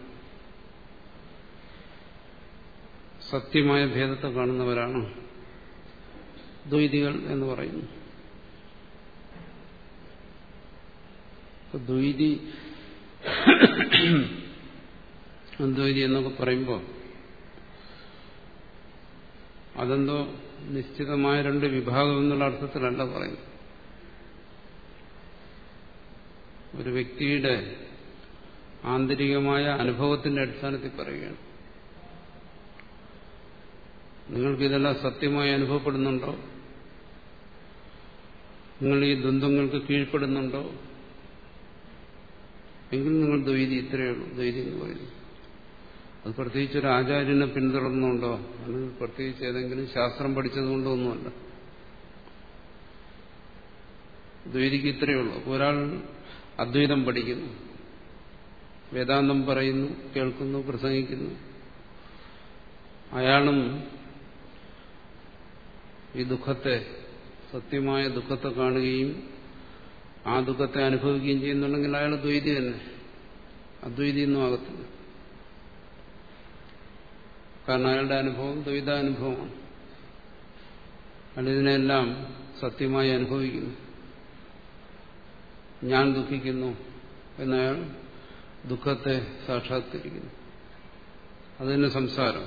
Speaker 1: സത്യമായ ഭേദത്തെ കാണുന്നവരാണ്। ദ്വൈതികൾ എന്ന് പറയുന്നു। ദ്വൈതി അദ്വൈതി എന്നൊക്കെ പറയുമ്പോൾ അതെന്തോ നിശ്ചിതമായ രണ്ട് വിഭാഗം എന്നുള്ള അർത്ഥത്തിലല്ല പറയുന്നത്. ഒരു വ്യക്തിയുടെ ആന്തരികമായ അനുഭവത്തിന്റെ അടിസ്ഥാനത്തിൽ പറയുകയാണ്. നിങ്ങൾക്ക് ഇതെല്ലാം സത്യമായി അനുഭവപ്പെടുന്നുണ്ടോ? നിങ്ങൾ ഈ ദ്വന്ദ്ങ്ങൾക്ക് കീഴ്പ്പെടുന്നുണ്ടോ? എങ്കിൽ നിങ്ങൾ ദ്വൈതി ഇത്രയേ ഉള്ളൂ. ദ്വൈതി എന്ന് പറയുന്നു. അത് പ്രത്യേകിച്ച് ഒരു ആചാര്യനെ പിന്തുടർന്നുകൊണ്ടോ അല്ലെങ്കിൽ പ്രത്യേകിച്ച് ഏതെങ്കിലും ശാസ്ത്രം പഠിച്ചതുകൊണ്ടോ ഒന്നുമല്ല. ദ്വൈതിക്ക് ഇത്രയേ ഉള്ളൂ. ഒരാൾ അദ്വൈതം പഠിക്കുന്നു വേദാന്തം പറയുന്നു കേൾക്കുന്നു പ്രസംഗിക്കുന്നു. അയാളും ഈ ദുഃഖത്തെ സത്യമായ ദുഃഖത്തെ കാണുകയും ആ ദുഃഖത്തെ അനുഭവിക്കുകയും ചെയ്യുന്നുണ്ടെങ്കിൽ അയാൾ ദ്വൈതി തന്നെ. അദ്വൈതി ഒന്നും ആകത്തില്ല. കാരണം അയാളുടെ അനുഭവം ദ്വൈതാനുഭവമാണ് അയാൾ ഇതിനെല്ലാം സത്യമായി അനുഭവിക്കുന്നു. ഞാൻ ദുഃഖിക്കുന്നു എന്നയാൾ ദുഃഖത്തെ സാക്ഷാത്കരിക്കുന്നു. അതിന് സംസാരം.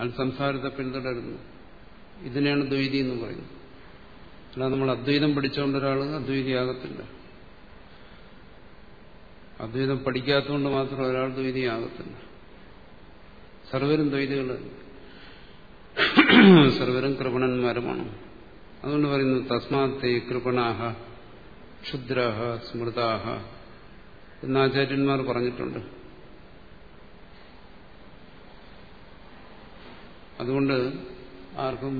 Speaker 1: അയാൾ സംസാരത്തെ പിന്തുടരുന്നു. ഇതിനെയാണ് ദ്വൈതി എന്ന് പറയുന്നത്. അല്ലാതെ നമ്മൾ അദ്വൈതം പഠിച്ചുകൊണ്ട് ഒരാൾ അദ്വൈതിയാകത്തില്ല. അദ്വൈതം പഠിക്കാത്തതുകൊണ്ട് മാത്രം ഒരാൾ ദ്വൈതിയാകത്തില്ല. സർവരും ദ്വൈതകൾ സർവരും കൃപണന്മാരുമാണ്. അതുകൊണ്ട് പറയുന്നു തസ്മാത്തെ കൃപണാഹ ക്ഷുദ്രാഹ സ്മൃതാഹ എന്ന് ആചാര്യന്മാർ പറഞ്ഞിട്ടുണ്ട്. അതുകൊണ്ട് ആർക്കും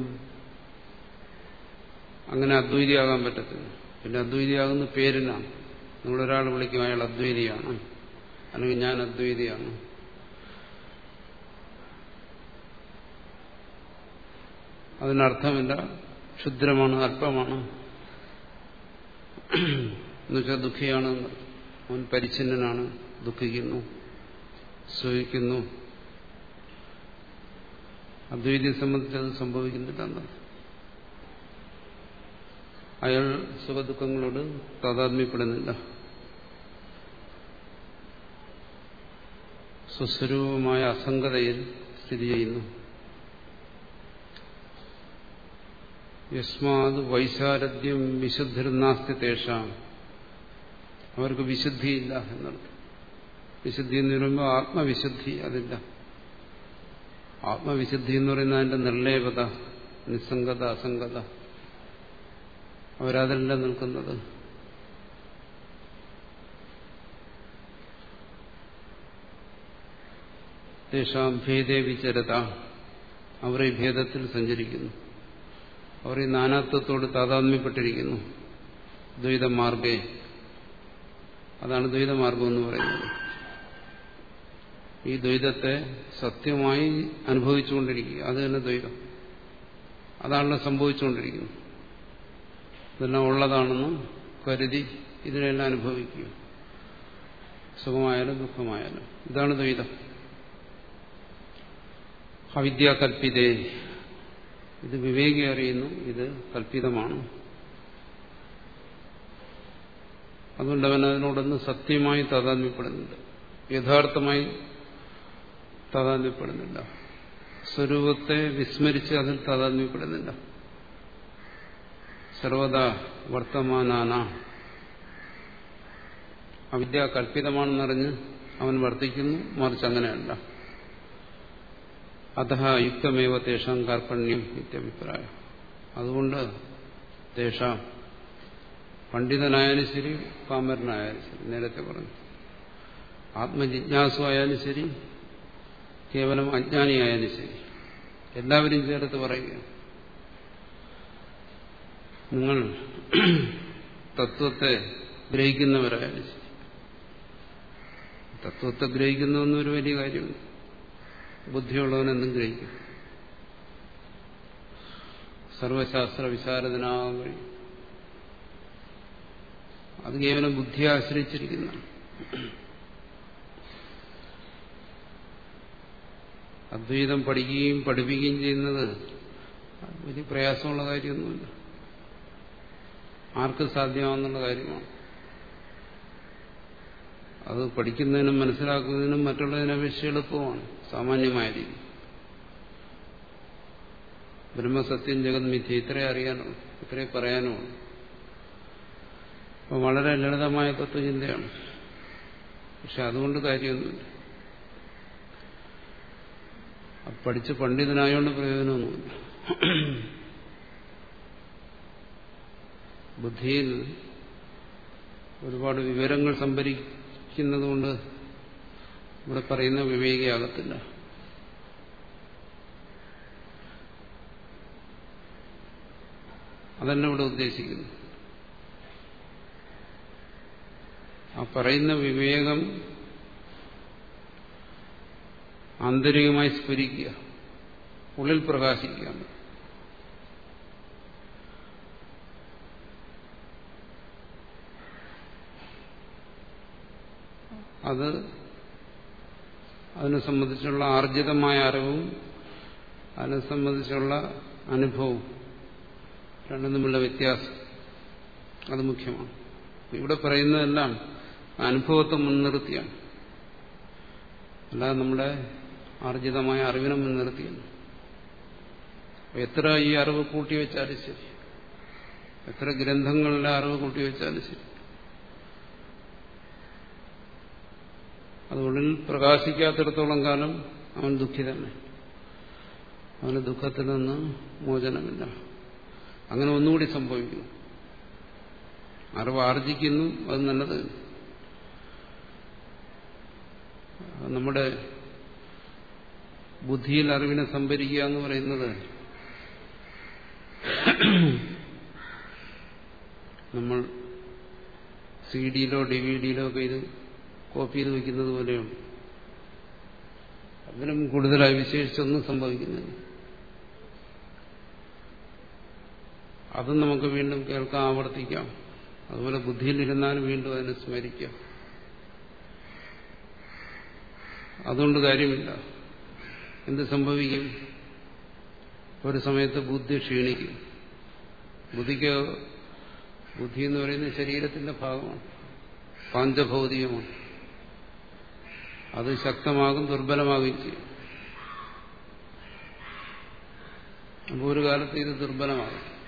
Speaker 1: അങ്ങനെ അദ്വൈതിയാകാൻ പറ്റത്തില്ല. പിന്നെ അദ്വൈതിയാകുന്ന പേരിനാണ് നിങ്ങളൊരാൾ വിളിക്കും അയാൾ അദ്വൈതിയാണ്. അല്ലെങ്കിൽ ഞാൻ അദ്വൈതിയാണ്. അതിനർത്ഥമില്ല. ക്ഷുദ്രമാണ് അല്പമാണ്. എന്നുവെച്ചാൽ ദുഃഖിയാണ്. അവൻ പരിച്ഛിന്നനാണ്. ദുഃഖിക്കുന്നു. സുഖിക്കുന്നു അദ്വൈതിയെ സംബന്ധിച്ച് അത് സംഭവിക്കുന്നില്ല എന്നാണ്. അയാൾ സുഖദുഃഖങ്ങളോട് താതാത്മ്യപ്പെടുന്നില്ല. സ്വസ്വരൂപമായ അസംഗതയിൽ സ്ഥിതി ചെയ്യുന്നു. യസ്മാത് വൈശാരഥ്യം വിശുദ്ധിർനാസ്തി തേഷാം. അവർക്ക് വിശുദ്ധിയില്ല എന്നർത്ഥം. വിശുദ്ധി എന്ന് പറയുമ്പോൾ ആത്മവിശുദ്ധി അതില്ല. ആത്മവിശുദ്ധി എന്ന് പറയുന്ന അതിന്റെ നിർലേപത നിസ്സംഗത അസംഗത. അവരതല്ല നിൽക്കുന്നത്. ഭേദേ വിചരത. അവരെ ഭേദത്തിൽ സഞ്ചരിക്കുന്നു. അവർ ഈ നാനാത്വത്തോട് താതാത്മ്യപ്പെട്ടിരിക്കുന്നു. ദ്വൈതമാർഗേ. അതാണ് ദ്വൈതമാർഗം എന്ന് പറയുന്നത്. ഈ ദ്വൈതത്തെ സത്യമായി അനുഭവിച്ചുകൊണ്ടിരിക്കുക. അത് തന്നെ ദ്വൈതം. അതാണല്ലോ സംഭവിച്ചുകൊണ്ടിരിക്കുന്നത്. ഇതെല്ലാം ഉള്ളതാണെന്ന് കരുതി ഇതിനെല്ലാം അനുഭവിക്കുക. സുഖമായാലും ദുഃഖമായാലും. ഇതാണ് ദ്വൈതം. അവിദ്യാകൽപ്പിതേ ഇത് വിവേകി അറിയുന്നു ഇത് കൽപ്പിതമാണ്. അതുകൊണ്ട് അവൻ അതിനോടൊന്ന് സത്യമായി താതാത്മ്യപ്പെടുന്നുണ്ട്. യഥാർത്ഥമായി താതാത്മ്യപ്പെടുന്നില്ല സ്വരൂപത്തെ വിസ്മരിച്ച് അതിൽ താതാത്മ്യപ്പെടുന്നില്ല സർവദാ വർത്തമാനാന. അവിദ്യ കൽപ്പിതമാണെന്നറിഞ്ഞ് അവൻ വർത്തിക്കുന്നു മറിച്ച് അങ്ങനെയല്ല. അത യുക്തമേവ തേഷാം കാർപ്പണ്യം ഇത്യഭിപ്രായം അതുകൊണ്ട് തേഷാം പണ്ഡിതനായാലും ശരി പാമരനായാലും ശരി നേരത്തെ പറഞ്ഞു। ആത്മജിജ്ഞാസു ആയാലും ശരി കേവലം അജ്ഞാനിയായാലും ശരി എല്ലാവരും ചേർത്ത് പറയുകയാണ്। നിങ്ങൾ തത്വത്തെ ഗ്രഹിക്കുന്നവരായാലും ശരി। തത്വത്തെ ഗ്രഹിക്കുന്നതെന്നൊരു വലിയ കാര്യമുണ്ട് ബുദ്ധിയുള്ളവനെന്തും ഗ്രഹിക്കും. സർവശാസ്ത്ര വിശാരദനാകാൻ കഴിയും അത് കേവലം ബുദ്ധിയെ ആശ്രയിച്ചിരിക്കുന്ന അദ്വൈതം പഠിക്കുകയും പഠിപ്പിക്കുകയും ചെയ്യുന്നത് വലിയ പ്രയാസമുള്ള കാര്യമൊന്നുമില്ല. ആർക്ക് സാധ്യമാവുന്നുള്ള കാര്യമാണ്. അത് പഠിക്കുന്നതിനും മനസ്സിലാക്കുന്നതിനും മറ്റുള്ളതിനെ വിഷയം എളുപ്പമാണ്. സാമാന്യമായ രീതി. ബ്രഹ്മസത്യം ജഗത് മിഥ്യ ഇത്രേ അറിയാനോ ഇത്രേ പറയാനോ അപ്പൊ വളരെ ലളിതമായ തത്വചിന്തയാണ്. പക്ഷെ അതുകൊണ്ട് കാര്യമൊന്നുമില്ല. പഠിച്ച് പണ്ഡിതനായോണ്ട് പ്രയോജനമൊന്നുമില്ല. ബുദ്ധിയിൽ ഒരുപാട് വിവരങ്ങൾ സംഭരിച്ചു വിശേഷിക്കുന്നത് കൊണ്ട് ഇവിടെ പറയുന്ന വിവേകിയാകത്തില്ല അതന്നെ ഇവിടെ ഉദ്ദേശിക്കുന്നു. ആ പറയുന്ന വിവേകം ആന്തരികമായി സ്ഫുരിക്കുക ഉള്ളിൽ പ്രകാശിക്കുക. അത് അതിനെ സംബന്ധിച്ചുള്ള ആർജിതമായ അറിവും അതിനെ സംബന്ധിച്ചുള്ള അനുഭവവും രണ്ടും തമ്മിലുള്ള വ്യത്യാസം. അത് മുഖ്യമാണ്. ഇവിടെ പറയുന്നതെല്ലാം അനുഭവത്തെ മുൻനിർത്തിയാണ്. അല്ലാതെ നമ്മുടെ ആർജിതമായ അറിവിനെ മുൻനിർത്തിയാണ്. എത്ര ഈ അറിവ് കൂട്ടിവെച്ചാലും ശരി. എത്ര ഗ്രന്ഥങ്ങളുടെ അറിവ് കൂട്ടിവെച്ചാലും ശരി. അതുള്ളിൽ പ്രകാശിക്കാത്തിടത്തോളം കാലം അവൻ ദുഃഖി തന്നെ അവന് ദുഃഖത്തിൽ നിന്ന് മോചനമില്ല. അങ്ങനെ ഒന്നുകൂടി സംഭവിക്കുന്നു. അറിവ് ആർജിക്കുന്നു അത് നല്ലത്. നമ്മുടെ ബുദ്ധിയിൽ അറിവിനെ സംഭരിക്കുക എന്ന് പറയുന്നത് നമ്മൾ സി ഡിയിലോ ഡി വി ഡിയിലോ ഒക്കെ ഇത് കോപ്പി ചെയ്ത് വയ്ക്കുന്നത് പോലെയുണ്ട് അതിനും കൂടുതലായി വിശേഷിച്ചൊന്നും സംഭവിക്കുന്നില്ല. അതും നമുക്ക് വീണ്ടും കേൾക്കാം ആവർത്തിക്കാം. അതുപോലെ ബുദ്ധിയിലിരുന്നാലും വീണ്ടും അതിനെ സ്മരിക്കാം. അതുകൊണ്ട് കാര്യമില്ല. എന്ത് സംഭവിക്കും? ഒരു സമയത്ത് ബുദ്ധി ക്ഷീണിക്കും. ബുദ്ധിക്ക് ബുദ്ധി എന്ന് പറയുന്നത് ശരീരത്തിന്റെ ഭാഗമാണ് പാഞ്ചഭൗതികമാണ്. അത് ശക്തമാകും ദുർബലമാകും ചെയ്യും. അപ്പോൾ ഒരു കാലത്ത് ഇത് ദുർബലമാകും.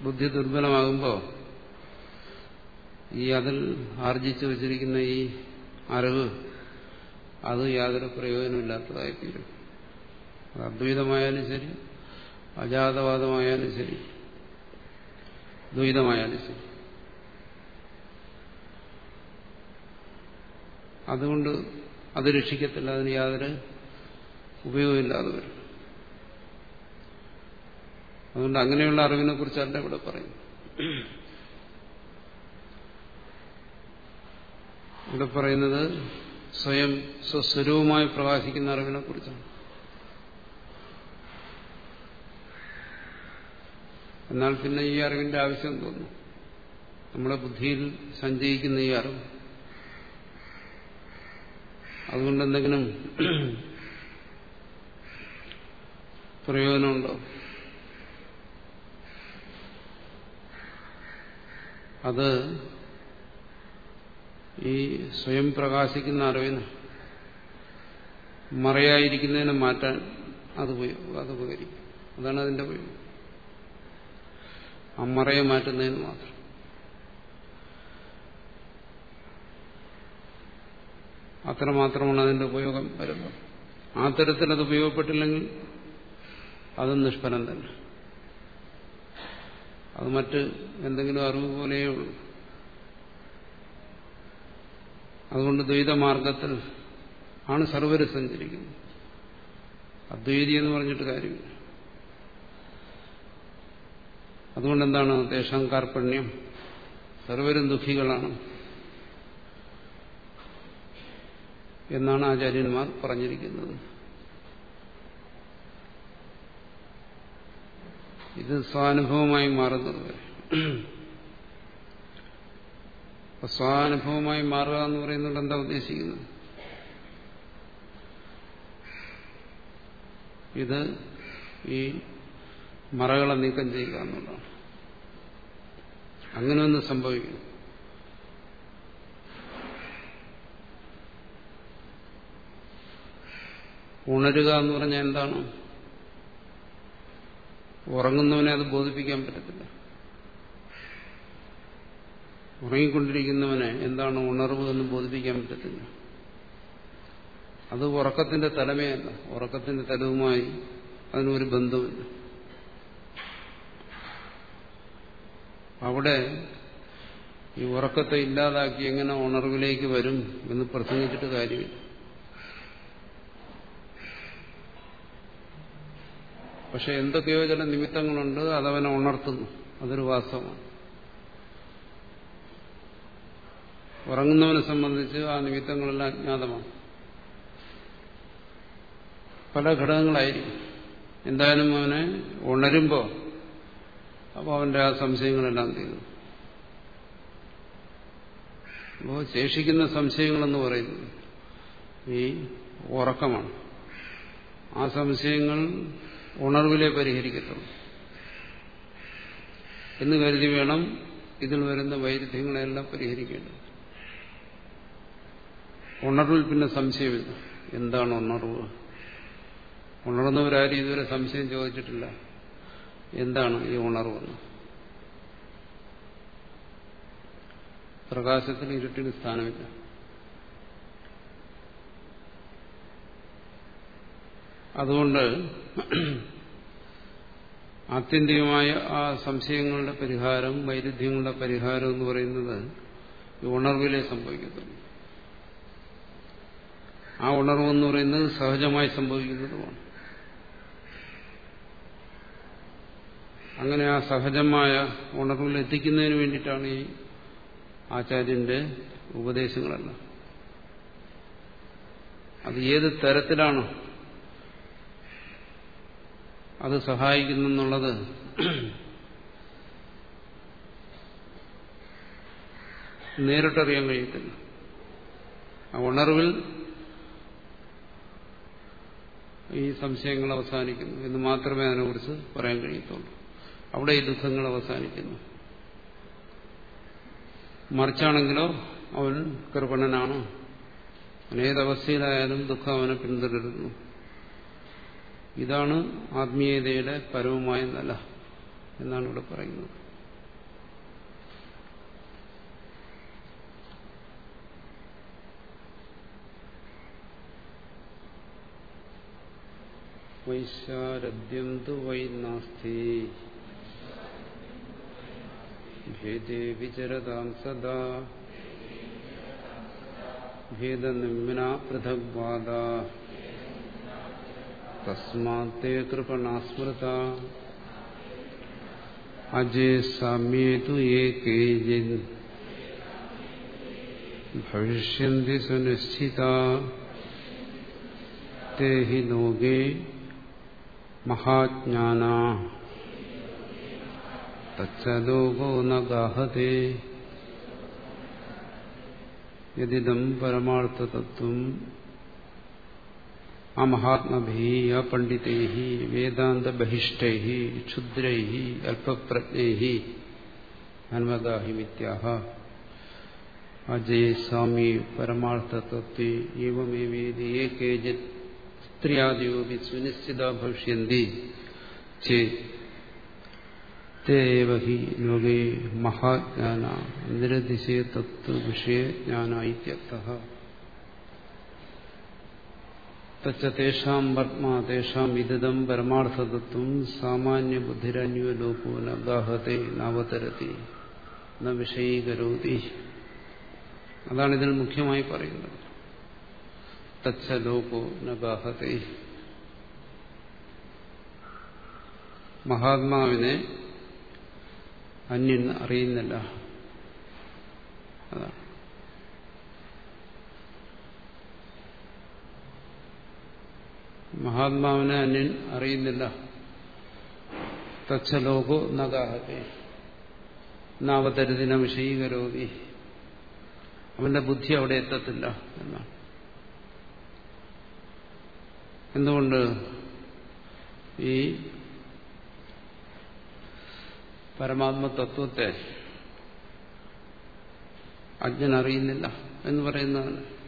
Speaker 1: ബുദ്ധി ദുർബലമാകുമ്പോൾ ഈ അതിൽ ആർജിച്ചു വച്ചിരിക്കുന്ന ഈ അറിവ് അത് യാതൊരു പ്രയോജനമില്ലാത്തതായി തീരും അത് അദ്വൈതമായാലും ശരി അജാതവാദമായാലും ശരി ദ്വൈതമായാലും ശരി. അതുകൊണ്ട് അത് രക്ഷിക്കത്തില്ല അതിന് യാതൊരു ഉപയോഗമില്ലാതെ വരും. അതുകൊണ്ട് അങ്ങനെയുള്ള അറിവിനെ കുറിച്ചല്ല ഇവിടെ പറയും ഇവിടെ പറയുന്നത് സ്വയം സ്വസ്വരൂപമായി പ്രകാശിക്കുന്ന അറിവിനെ കുറിച്ചാണ്. എന്നാൽ പിന്നെ ഈ അറിവിന്റെ ആവശ്യം തോന്നുന്നു. നമ്മുടെ ബുദ്ധിയിൽ സഞ്ചയിക്കുന്ന ഈ അറിവ്. അതുകൊണ്ട് എന്തെങ്കിലും പ്രയോജനമുണ്ടോ? അത് ഈ സ്വയം പ്രകാശിക്കുന്ന അറിവിന് മറയായിരിക്കുന്നതിനെ മാറ്റാൻ അത് അത് ഉപകരിക്കും. അതാണ് അതിന്റെ ആ മറയെ മാറ്റുന്നതിന് മാത്രം. അത്രമാത്രമാണ് അതിന്റെ ഉപയോഗം വരുന്നത്. ആ തരത്തിൽ അത് ഉപയോഗപ്പെട്ടില്ലെങ്കിൽ അതും നിഷ്ഫലം തന്നെ. അത് മറ്റ് എന്തെങ്കിലും അറിവ് പോലെയേ ഉള്ളൂ. അതുകൊണ്ട് ദ്വൈതമാർഗത്തിൽ ആണ് സർവര് സഞ്ചരിക്കുന്നത്. അദ്വൈതി എന്ന് പറഞ്ഞിട്ട് കാര്യമില്ല. അതുകൊണ്ട് എന്താണ് കാർപ്പണ്യം സർവരും ദുഃഖികളാണ്. എന്നാണ് ആചാര്യന്മാർ പറഞ്ഞിരിക്കുന്നത്. ഇത് സ്വാനുഭവമായി മാറുന്നത് വരെ. സ്വാനുഭവമായി മാറുക എന്ന് പറയുന്നത് എന്താ ഉദ്ദേശിക്കുന്നത്? ഇത് ഈ മറകളെ നീക്കം ചെയ്യുക എന്നുള്ളതാണ്. അങ്ങനെ ഒന്ന് സംഭവിക്കും ഉണരുക എന്ന് പറഞ്ഞാൽ എന്താണ്? ഉറങ്ങുന്നവനെ അത് ബോധിപ്പിക്കാൻ പറ്റത്തില്ല. ഉറങ്ങിക്കൊണ്ടിരിക്കുന്നവനെ എന്താണ് ഉണർവ് എന്ന് ബോധിപ്പിക്കാൻ പറ്റത്തില്ല. അത് ഉറക്കത്തിന്റെ തലമയല്ല ഉറക്കത്തിന്റെ തലവുമായി അതിനൊരു ബന്ധമില്ല അവിടെ ഈ ഉറക്കത്തെ ഇല്ലാതാക്കി എങ്ങനെ ഉണർവിലേക്ക് വരും എന്ന് പ്രസംഗിച്ചിട്ട് കാര്യമില്ല. പക്ഷെ എന്തൊക്കെയോ ചില നിമിത്തങ്ങളുണ്ട് അതവനെ ഉണർത്തുന്നു. അതൊരു വാസ്തവമാണ്. ഉറങ്ങുന്നവനെ സംബന്ധിച്ച് ആ നിമിത്തങ്ങളെല്ലാം അജ്ഞാതമാണ്. പല ഘടകങ്ങളായിരിക്കും. എന്തായാലും അവനെ ഉണരുമ്പോൾ അപ്പോൾ അവന്റെ ആ സംശയങ്ങളെല്ലാം തീരുന്നു അപ്പോൾ ശേഷിക്കുന്ന സംശയങ്ങളെന്ന് പറയുന്നത് ഈ ഉറക്കമാണ്. ആ സംശയങ്ങൾ ഉണർവിലെ പരിഹരിക്കത്തുള്ളൂ. എന്ന് കരുതി വേണം ഇതിൽ വരുന്ന വൈരുദ്ധ്യങ്ങളെല്ലാം പരിഹരിക്കേണ്ടത്. ഉണർവിൽ പിന്നെ സംശയമില്ല. എന്താണ് ഉണർവ്? ഉണർന്നവരാരും ഇതുവരെ സംശയം ചോദിച്ചിട്ടില്ല. എന്താണ് ഈ ഉണർവെന്ന്? പ്രകാശത്തിന് ഇരുട്ടിന് സ്ഥാനമില്ല. അതുകൊണ്ട് ആത്യന്തികമായ ആ സംശയങ്ങളുടെ പരിഹാരം വൈരുദ്ധ്യങ്ങളുടെ പരിഹാരം എന്ന് പറയുന്നത് ഈ ഉണർവിലെ സംഭവിക്കത്തുള്ളൂ. ആ ഉണർവെന്ന് പറയുന്നത് സഹജമായി സംഭവിക്കുന്നതുമാണ്. അങ്ങനെ ആ സഹജമായ ഉണർവിൽ എത്തിക്കുന്നതിന് വേണ്ടിയിട്ടാണ് ഈ ആചാര്യന്റെ ഉപദേശങ്ങളെല്ലാം. അത് ഏത് തരത്തിലാണ് അത് സഹായിക്കുന്നു എന്നുള്ളത് നേരിട്ടറിയാൻ കഴിയത്തില്ല. ആ ഉണർവിൽ ഈ സംശയങ്ങൾ അവസാനിക്കുന്നു എന്ന് മാത്രമേ അതിനെക്കുറിച്ച് പറയാൻ കഴിയത്തുള്ളൂ. അവിടെ ഈ ദുഃഖങ്ങൾ അവസാനിക്കുന്നു. മറിച്ചാണെങ്കിലോ അവൻ കൃപണനാണ്. ഏതവസ്ഥയിലായാലും ദുഃഖം അവനെ പിന്തുടരുന്നു. ഇതാണ് ആത്മീയതയുടെ പരമമായ നില എന്നാണ് ഇവിടെ പറയുന്നത്. വൈശാരദ്യം തു വൈ നാസ്തി. ഭേദേ വിചരതാം സദാ. ഭേദനിമ്ന പൃഥഗ്വാദ തസ്മാത്തേ കൃപണാസ്മൃത അജേ സാമ്യേതു ഏകേജിൻ ഭവിഷ്യന്തി സുനിശ്ചിത തേ ഹി ലോകേ മഹാജ്ഞാന തച്ചലോകോ ന ഗാഹത്തെ യദിദം ആ അമഹാത്മഭി വേദാന്ത വേദാന്തബഹിഷ്ടൈ ക്ഷുദ്രൈ അല്പപ്രജ്ഞൈ അന്മദാഹിമിത്യാഹ അജയ സ്വാമി പരമാർത്ഥതത്വേ ഏവമേവേദി ഏകേജിത് സ്ത്രീയാദിയോപി സുനിശ്ചിത ഭവിഷ്യന്തി ചേവ ഹി ലോകേ മഹാജ്ഞാന നിരതിശയ തത്വവിഷയജ്ഞാന ഇത്യർത്ഥ തേഷാം പത്മാ തേഷാം വിദിതം പരമാർത്ഥതത്വം സാമാന്യ ബുദ്ധിരന്യോ ലോകോ നഗാഹത്തെ നവതരത്തി നവതരതി ന വിഷയീകരോതി അതാണ് ഇതിൽ മുഖ്യമായി പറയുന്നത്. തച്ച ലോകോ നഗാഹത്തെ. ഗാഹത്തെ മഹാത്മാവിനെ അന്യൻ അറിയുന്നില്ല. അതാണ്. മഹാത്മാവിനെ അന്യൻ അറിയുന്നില്ല. തച്ഛലോകോ നഗാഹത്തെ നാവതരുതിന വിഷയീകരോതി. അവന്റെ ബുദ്ധി അവിടെ എത്തത്തില്ല എന്നാണ്. എന്തുകൊണ്ട് ഈ പരമാത്മ തത്വത്തെ അജ്ഞൻ അറിയുന്നില്ല എന്ന് പറയുന്നതാണ്.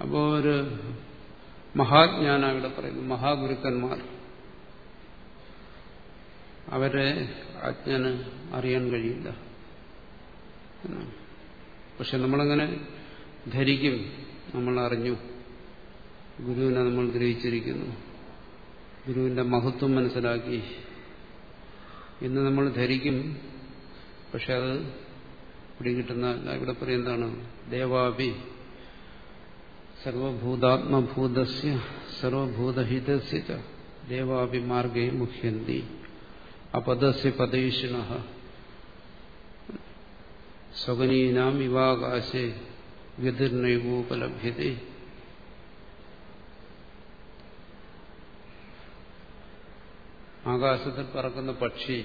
Speaker 1: അപ്പോ ഒരു മഹാജ്ഞാന ഇവിടെ പറയുന്നു മഹാഗുരുക്കന്മാർ. അവരെ അജ്ഞന് അറിയാൻ കഴിയില്ല. പക്ഷെ നമ്മളങ്ങനെ ധരിക്കും നമ്മൾ അറിഞ്ഞു. ഗുരുവിനെ നമ്മൾ ഗ്രഹിച്ചിരിക്കുന്നു. ഗുരുവിന്റെ മഹത്വം മനസ്സിലാക്കി. എന്ന് നമ്മൾ ധരിക്കും പക്ഷെ അത് പിടികിട്ടുന്ന ഇവിടെ പറയും എന്താണ്? ദേവാപി സർവഭൂതാത്മഭൂതസ്യ സർവഭൂതഹിതസ്യ ച. ദേവാപി മാർഗേ മുഹ്യന്തി. അപദസ്യ പദൈഷിണ സ്വഗനീനാം ഇവാകാശേ ഗതിർനൈവോപലഭ്യതേ ആകാശത്തിൽ പറക്കുന്ന പക്ഷി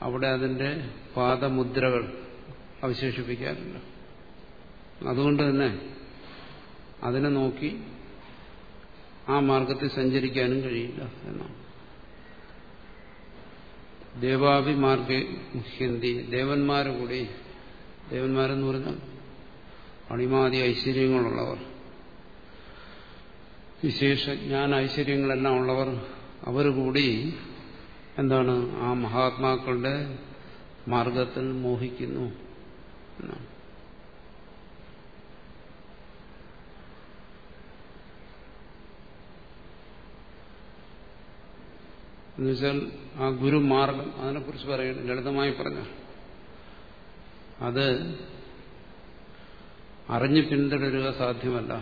Speaker 1: അവിടെ അതിന്റെ പാദമുദ്രകൾ അവശേഷിപ്പിക്കാറില്ല അതുകൊണ്ട് തന്നെ അതിനെ നോക്കി ആ മാർഗത്തിൽ സഞ്ചരിക്കാനും കഴിയില്ല എന്നാണ്. ദേവാഭിമാർഗ ഹിന്ദി ദേവന്മാരെ കൂടി ദേവന്മാരെന്ന് പറഞ്ഞാൽ അണിമാതി ഐശ്വര്യങ്ങളുള്ളവർ വിശേഷ ജ്ഞാന ഐശ്വര്യങ്ങളെല്ലാം ഉള്ളവർ അവർ കൂടി എന്താണ് ആ മഹാത്മാക്കളുടെ മാർഗത്തിൽ മോഹിക്കുന്നു എന്നാണ്. എന്നുവെച്ചാൽ ആ ഗുരുമാർഗം അതിനെക്കുറിച്ച് പറയണം ലളിതമായി പറഞ്ഞ അത് അറിഞ്ഞു പിന്തുടരുക സാധ്യമല്ല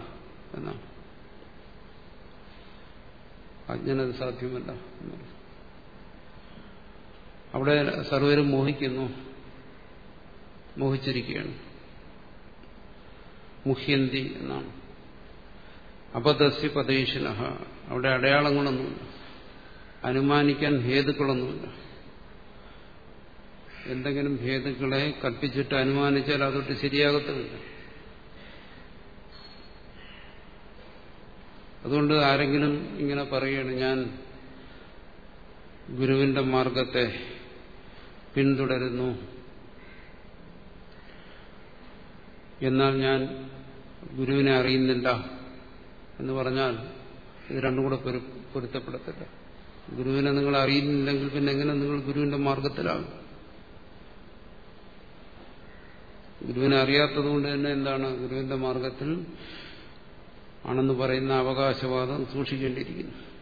Speaker 1: എന്നാണ്. അജ്ഞനത് സാധ്യമല്ല അവിടെ സർവരും മോഹിക്കുന്നു മോഹിച്ചിരിക്കുകയാണ്. മുഹ്യന്തി എന്നാണ്. അപദസ്യ പതീശന അവിടെ അടയാളങ്ങളൊന്നുമില്ല. അനുമാനിക്കാൻ ഹേതുക്കളൊന്നുമില്ല. എന്തെങ്കിലും ഹേതുക്കളെ കൽപ്പിച്ചിട്ട് അനുമാനിച്ചാൽ അതൊട്ട് ശരിയാകത്തുമില്ല. അതുകൊണ്ട് ആരെങ്കിലും ഇങ്ങനെ പറയുകയാണ് ഞാൻ ഗുരുവിന്റെ മാർഗത്തെ പിന്തുടരുന്നു എന്നാൽ ഞാൻ ഗുരുവിനെ അറിയുന്നില്ല എന്ന് പറഞ്ഞാൽ ഇത് രണ്ടും കൂടെ പൊരുത്തപ്പെടത്തില്ല. ഗുരുവിനെ നിങ്ങൾ അറിയുന്നില്ലെങ്കിൽ പിന്നെ എങ്ങനെ നിങ്ങൾ ഗുരുവിന്റെ മാർഗത്തിലാകും? ഗുരുവിനെ അറിയാത്തത് കൊണ്ട് തന്നെ എന്താണ് ഗുരുവിന്റെ മാർഗത്തിൽ ആണെന്ന് പറയുന്ന അവകാശവാദം സൂക്ഷിക്കേണ്ടിയിരിക്കുന്നു.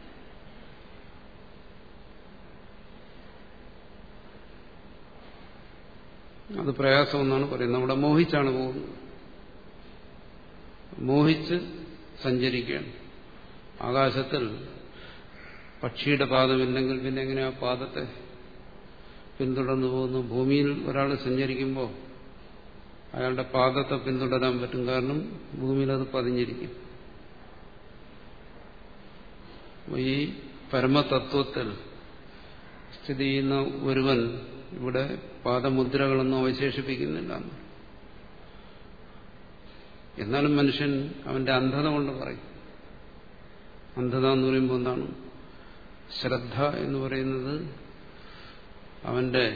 Speaker 1: അത് പ്രയാസമെന്നാണ് പറയുന്നത്. അവിടെ മോഹിച്ചാണ് പോകുന്നത്. മോഹിച്ച് സഞ്ചരിക്കുകയാണ്. ആകാശത്തിൽ പക്ഷിയുടെ പാദമില്ലെങ്കിൽ പിന്നെ എങ്ങനെ ആ പാദത്തെ പിന്തുടർന്നു പോകുന്നു? ഭൂമിയിൽ ഒരാൾ സഞ്ചരിക്കുമ്പോൾ അയാളുടെ പാദത്തെ പിന്തുടരാൻ പറ്റും. കാരണം ഭൂമിയിൽ അത് പതിഞ്ഞിരിക്കും. ഈ പരമതത്വത്തിൽ സ്ഥിതി ചെയ്യുന്ന ഒരുവൻ ഇവിടെ പാദമുദ്രകളൊന്നും അവശേഷിപ്പിക്കുന്നില്ല. എന്നാലും മനുഷ്യൻ അവന്റെ അന്ധത കൊണ്ട് പറയും. അന്ധത എന്ന് പറയുമ്പോൾ എന്താണ്? ശ്രദ്ധ എന്ന് പറയുന്നത് അവന്റെ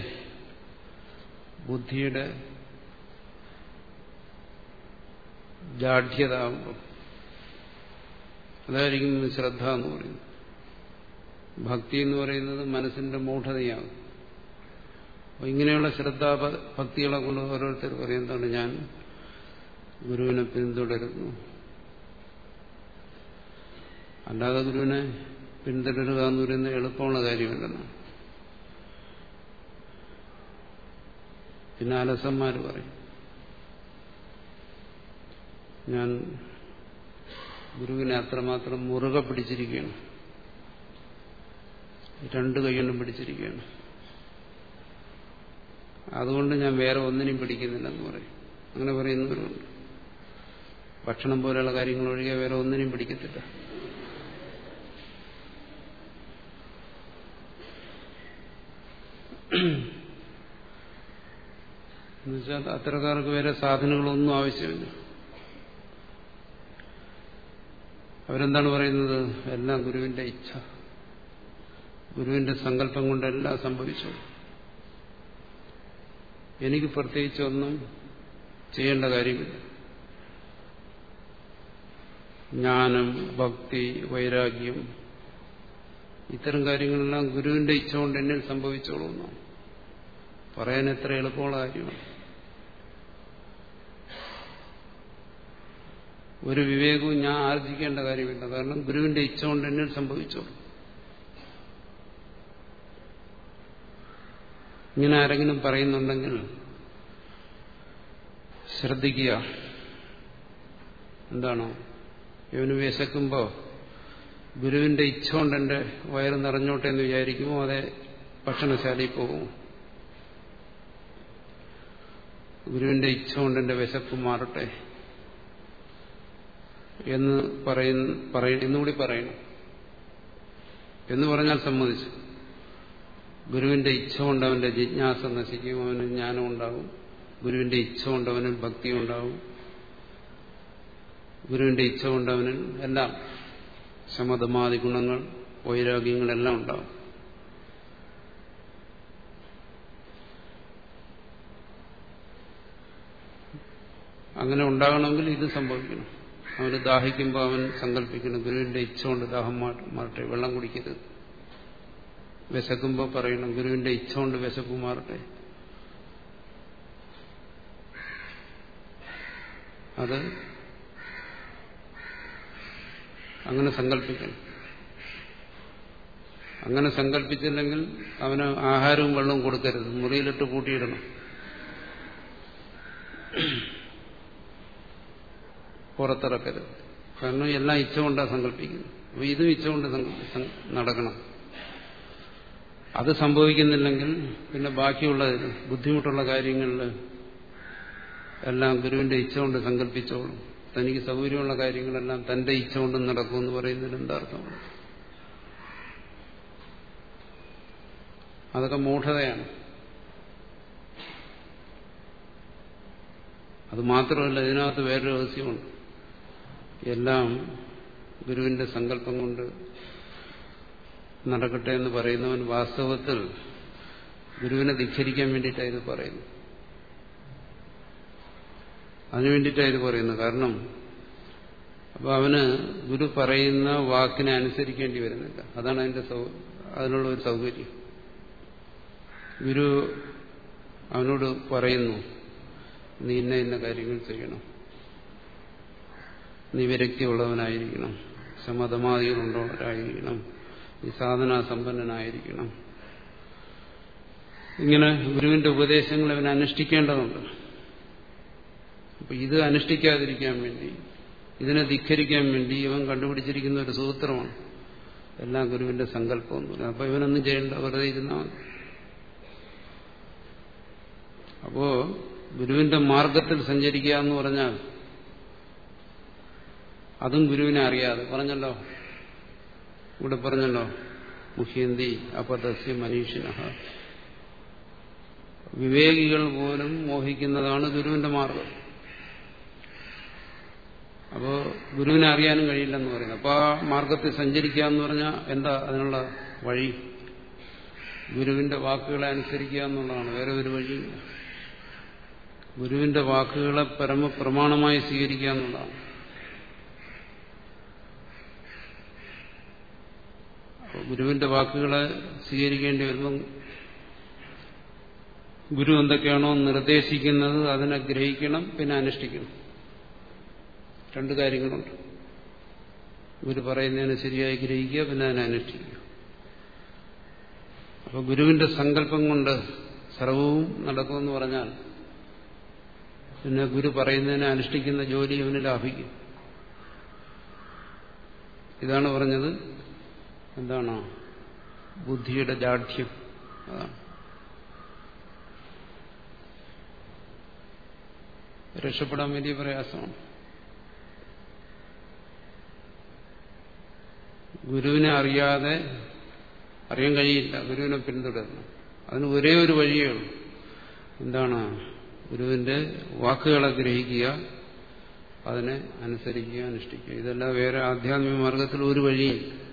Speaker 1: ബുദ്ധിയുടെ ജാഠ്യത അതായിരിക്കും ശ്രദ്ധ എന്ന് പറയുന്നത്. ഭക്തി എന്ന് പറയുന്നത് മനസ്സിന്റെ മൂഢതയാകും അപ്പോൾ ഇങ്ങനെയുള്ള ശ്രദ്ധാ ഭക്തികളെ കൊണ്ട് ഓരോരുത്തർ പറയുന്നതാണ് ഞാൻ ഗുരുവിനെ പിന്തുടരുന്നു? അല്ലാതെ ഗുരുവിനെ പിന്തുടരുക എന്ന് പറയുന്നത് എളുപ്പമുള്ള കാര്യമല്ലെന്ന് പിന്നെ അലസന്മാർ പറയും. ഞാൻ ഗുരുവിനെ അത്രമാത്രം മുറുകെ പിടിച്ചിരിക്കുകയാണ്. രണ്ടു കൈകൊണ്ടും പിടിച്ചിരിക്കുകയാണ്. അതുകൊണ്ട് ഞാൻ വേറെ ഒന്നിനും പിടിക്കുന്നില്ലെന്ന് പറയും. അങ്ങനെ പറയുന്നവരുണ്ട്. ഭക്ഷണം പോലെയുള്ള കാര്യങ്ങൾ ഒഴികെ വേറെ ഒന്നിനും പിടിക്കത്തില്ല. എന്നുവെച്ചാൽ അത്തരക്കാർക്ക് വേറെ സാധനങ്ങളൊന്നും ആവശ്യമില്ല. അവരെന്താണ് പറയുന്നത്? എല്ലാം ഗുരുവിന്റെ ഇച്ഛ. ഗുരുവിന്റെ സങ്കല്പം കൊണ്ടെല്ലാം സംഭവിച്ചു എനിക്ക് പ്രത്യേകിച്ചൊന്നും ചെയ്യേണ്ട കാര്യമില്ല. ജ്ഞാനം ഭക്തി വൈരാഗ്യം ഇത്തരം കാര്യങ്ങളെല്ലാം ഗുരുവിന്റെ ഇച്ഛ കൊണ്ട് എന്നിൽ സംഭവിച്ചോളൂ എന്നാണ്. പറയാൻ എത്ര എളുപ്പമുള്ള കാര്യമാണ്. ഒരു വിവേകവും ഞാൻ ആർജിക്കേണ്ട കാര്യമില്ല. കാരണം ഗുരുവിന്റെ ഇച്ഛ കൊണ്ട് എന്നെ സംഭവിച്ചോളൂ. ഇങ്ങനെ ആരെങ്കിലും പറയുന്നുണ്ടെങ്കിൽ ശ്രദ്ധിക്കുക. എന്താണോ? ഇവന് വിശക്കുമ്പോ ഗുരുവിന്റെ ഇച്ഛ കൊണ്ട് എന്റെ വയറ് നിറഞ്ഞോട്ടെ എന്ന് വിചാരിക്കുമോ? അതെ ഭക്ഷണശാലയിൽ പോകും ഗുരുവിന്റെ ഇച്ഛ കൊണ്ട് എന്റെ വിശപ്പ് മാറട്ടെ എന്ന് പറയുന്ന എന്നുകൂടി പറയണം. എന്ന് പറഞ്ഞാൽ സമ്മതിച്ചു. ഗുരുവിന്റെ ഇച്ഛ കൊണ്ട് അവന്റെ ജിജ്ഞാസ നശിക്കും അവന് ജ്ഞാനം ഉണ്ടാകും. ഗുരുവിന്റെ ഇച്ഛ കൊണ്ട് അവന് ഭക്തി ഉണ്ടാകും. ഗുരുവിന്റെ ഇച്ഛ കൊണ്ട് അവന് എല്ലാം ശമതമാതി ഗുണങ്ങൾ വൈരാഗ്യങ്ങളെല്ലാം ഉണ്ടാവും അങ്ങനെ ഉണ്ടാകണമെങ്കിൽ ഇത് സംഭവിക്കണം. അവന് ദാഹിക്കുമ്പോൾ അവൻ സങ്കല്പിക്കണം. ഗുരുവിന്റെ ഇച്ഛ കൊണ്ട് ദാഹം മാറട്ടെ വെള്ളം കുടിക്കരുത്. വിശക്കുമ്പോൾ പറയണം ഗുരുവിന്റെ ഇച്ഛ കൊണ്ട് വിശപ്പ് മാറട്ടെ. അത് അങ്ങനെ സങ്കല്പിക്കണം. അങ്ങനെ സങ്കല്പിച്ചില്ലെങ്കിൽ അവന് ആഹാരവും വെള്ളവും കൊടുക്കരുത്. മുറിയിലിട്ട് പൂട്ടിയിടണം. പുറത്തിറക്കരുത്. കാരണം എല്ലാം ഇച്ഛ കൊണ്ടാണ് സങ്കല്പിക്കുന്നത്. അപ്പൊ ഇതും ഇച്ഛ കൊണ്ട് നടക്കണം. അത് സംഭവിക്കുന്നില്ലെങ്കിൽ പിന്നെ ബാക്കിയുള്ള ബുദ്ധിമുട്ടുള്ള കാര്യങ്ങളിൽ എല്ലാം ഗുരുവിന്റെ ഇച്ഛ കൊണ്ട് സങ്കല്പിച്ചോളും. തനിക്ക് സൗകര്യമുള്ള കാര്യങ്ങളെല്ലാം തന്റെ ഇച്ഛ കൊണ്ട് നടക്കുമെന്ന് പറയുന്നതിന് എന്താ അർത്ഥമാണ് അതൊക്കെ മൂഢതയാണ്. അത് മാത്രമല്ല ഇതിനകത്ത് വേറൊരു രഹസ്യമുണ്ട്. എല്ലാം ഗുരുവിന്റെ സങ്കല്പം കൊണ്ട് നടക്കട്ടെ എന്ന് പറയുന്നവൻ വാസ്തവത്തിൽ ഗുരുവിനെ ധിഖരിക്കാൻ വേണ്ടിയിട്ടാണ് ഇത് പറയുന്നത്. അതിനു വേണ്ടിയിട്ടാണ് ഇത് പറയുന്നത്. കാരണം അപ്പൊ അവന് ഗുരു പറയുന്ന വാക്കിനെ അനുസരിക്കേണ്ടി വരുന്നില്ല. അതാണ് അതിന്റെ അതിനുള്ള ഒരു സൗകര്യം. ഗുരു അവനോട് പറയുന്നു നീ ഇന്ന ഇന്ന കാര്യങ്ങൾ ചെയ്യണം. നീ വിരക്തിയുള്ളവനായിരിക്കണം ഈ നീ സാധനാസമ്പന്നനായിരിക്കണം. ഇങ്ങനെ ഗുരുവിന്റെ ഉപദേശങ്ങൾ അവൻ അനുഷ്ഠിക്കേണ്ടതുണ്ട്. അപ്പൊ ഇത് അനുഷ്ഠിക്കാതിരിക്കാൻ വേണ്ടി ഇതിനെ ധിഖരിക്കാൻ വേണ്ടി ഇവൻ കണ്ടുപിടിച്ചിരിക്കുന്ന ഒരു സൂത്രമാണ്. എല്ലാം ഗുരുവിന്റെ സങ്കല്പം എന്ന് പറയുന്നത് അപ്പൊ ഇവനൊന്നും ചെയ്യേണ്ട വെറുതെ ഇരുന്നാൽ മതി. അപ്പോ ഗുരുവിന്റെ മാർഗത്തിൽ സഞ്ചരിക്കുക എന്ന് പറഞ്ഞാൽ അതും ഗുരുവിനെ അറിയാതെ പറഞ്ഞല്ലോ. ഇവിടെ പറഞ്ഞല്ലോ മുഹ്യന്തി അപദസ്യ മനീഷിന വിവേകികൾ പോലും മോഹിക്കുന്നതാണ് ഗുരുവിന്റെ മാർഗം. അപ്പോ ഗുരുവിനെ അറിയാനും കഴിയില്ലെന്ന് പറയുന്നത് അപ്പൊ ആ മാർഗത്തിൽ സഞ്ചരിക്കുക എന്ന് പറഞ്ഞാൽ എന്താ അതിനുള്ള വഴി? ഗുരുവിന്റെ വാക്കുകളെ അനുസരിക്കുക എന്നുള്ളതാണ്. വേറെ ഒരു വഴിയില്ല. ഗുരുവിന്റെ വാക്കുകളെ പരമപ്രമാണമായി സ്വീകരിക്കുക എന്നുള്ളതാണ്. ഗുരുവിന്റെ വാക്കുകളെ സ്വീകരിക്കേണ്ടി വരുമ്പം ഗുരു എന്തൊക്കെയാണോ നിർദ്ദേശിക്കുന്നത് അതിനെ ഗ്രഹിക്കണം പിന്നെ അനുഷ്ഠിക്കണം. രണ്ട് കാര്യങ്ങളുണ്ട്. ഗുരു പറയുന്നതിന് ശരിയായി ഗ്രഹിക്കുക പിന്നെ അതിനെ അനുഷ്ഠിക്കുക. അപ്പൊ ഗുരുവിന്റെ സങ്കല്പം കൊണ്ട് സർവവും നടക്കുമെന്ന് പറഞ്ഞാൽ പിന്നെ ഗുരു പറയുന്നതിനെ അനുഷ്ഠിക്കുന്ന ജോലി അവന് ലാഭിക്കും. ഇതാണ് പറഞ്ഞത്. എന്താണ്? ബുദ്ധിയുടെ ജാഠ്യം അതാണ്. രക്ഷപ്പെടാൻ വലിയ പ്രയാസമാണ്. ഗുരുവിനെ അറിയാതെ അറിയാൻ കഴിയില്ല. ഗുരുവിനെ പിന്തുടരണം. അതിന് ഒരേ ഒരു വഴിയേ ഉള്ളൂ. എന്താണ്? ഗുരുവിന്റെ വാക്കുകളെ ഗ്രഹിക്കുക അതിനെ അനുസരിക്കുക അനുഷ്ഠിക്കുക. ഇതെല്ലാം വേറെ ആധ്യാത്മിക മാർഗത്തിൽ ഒരു വഴിയും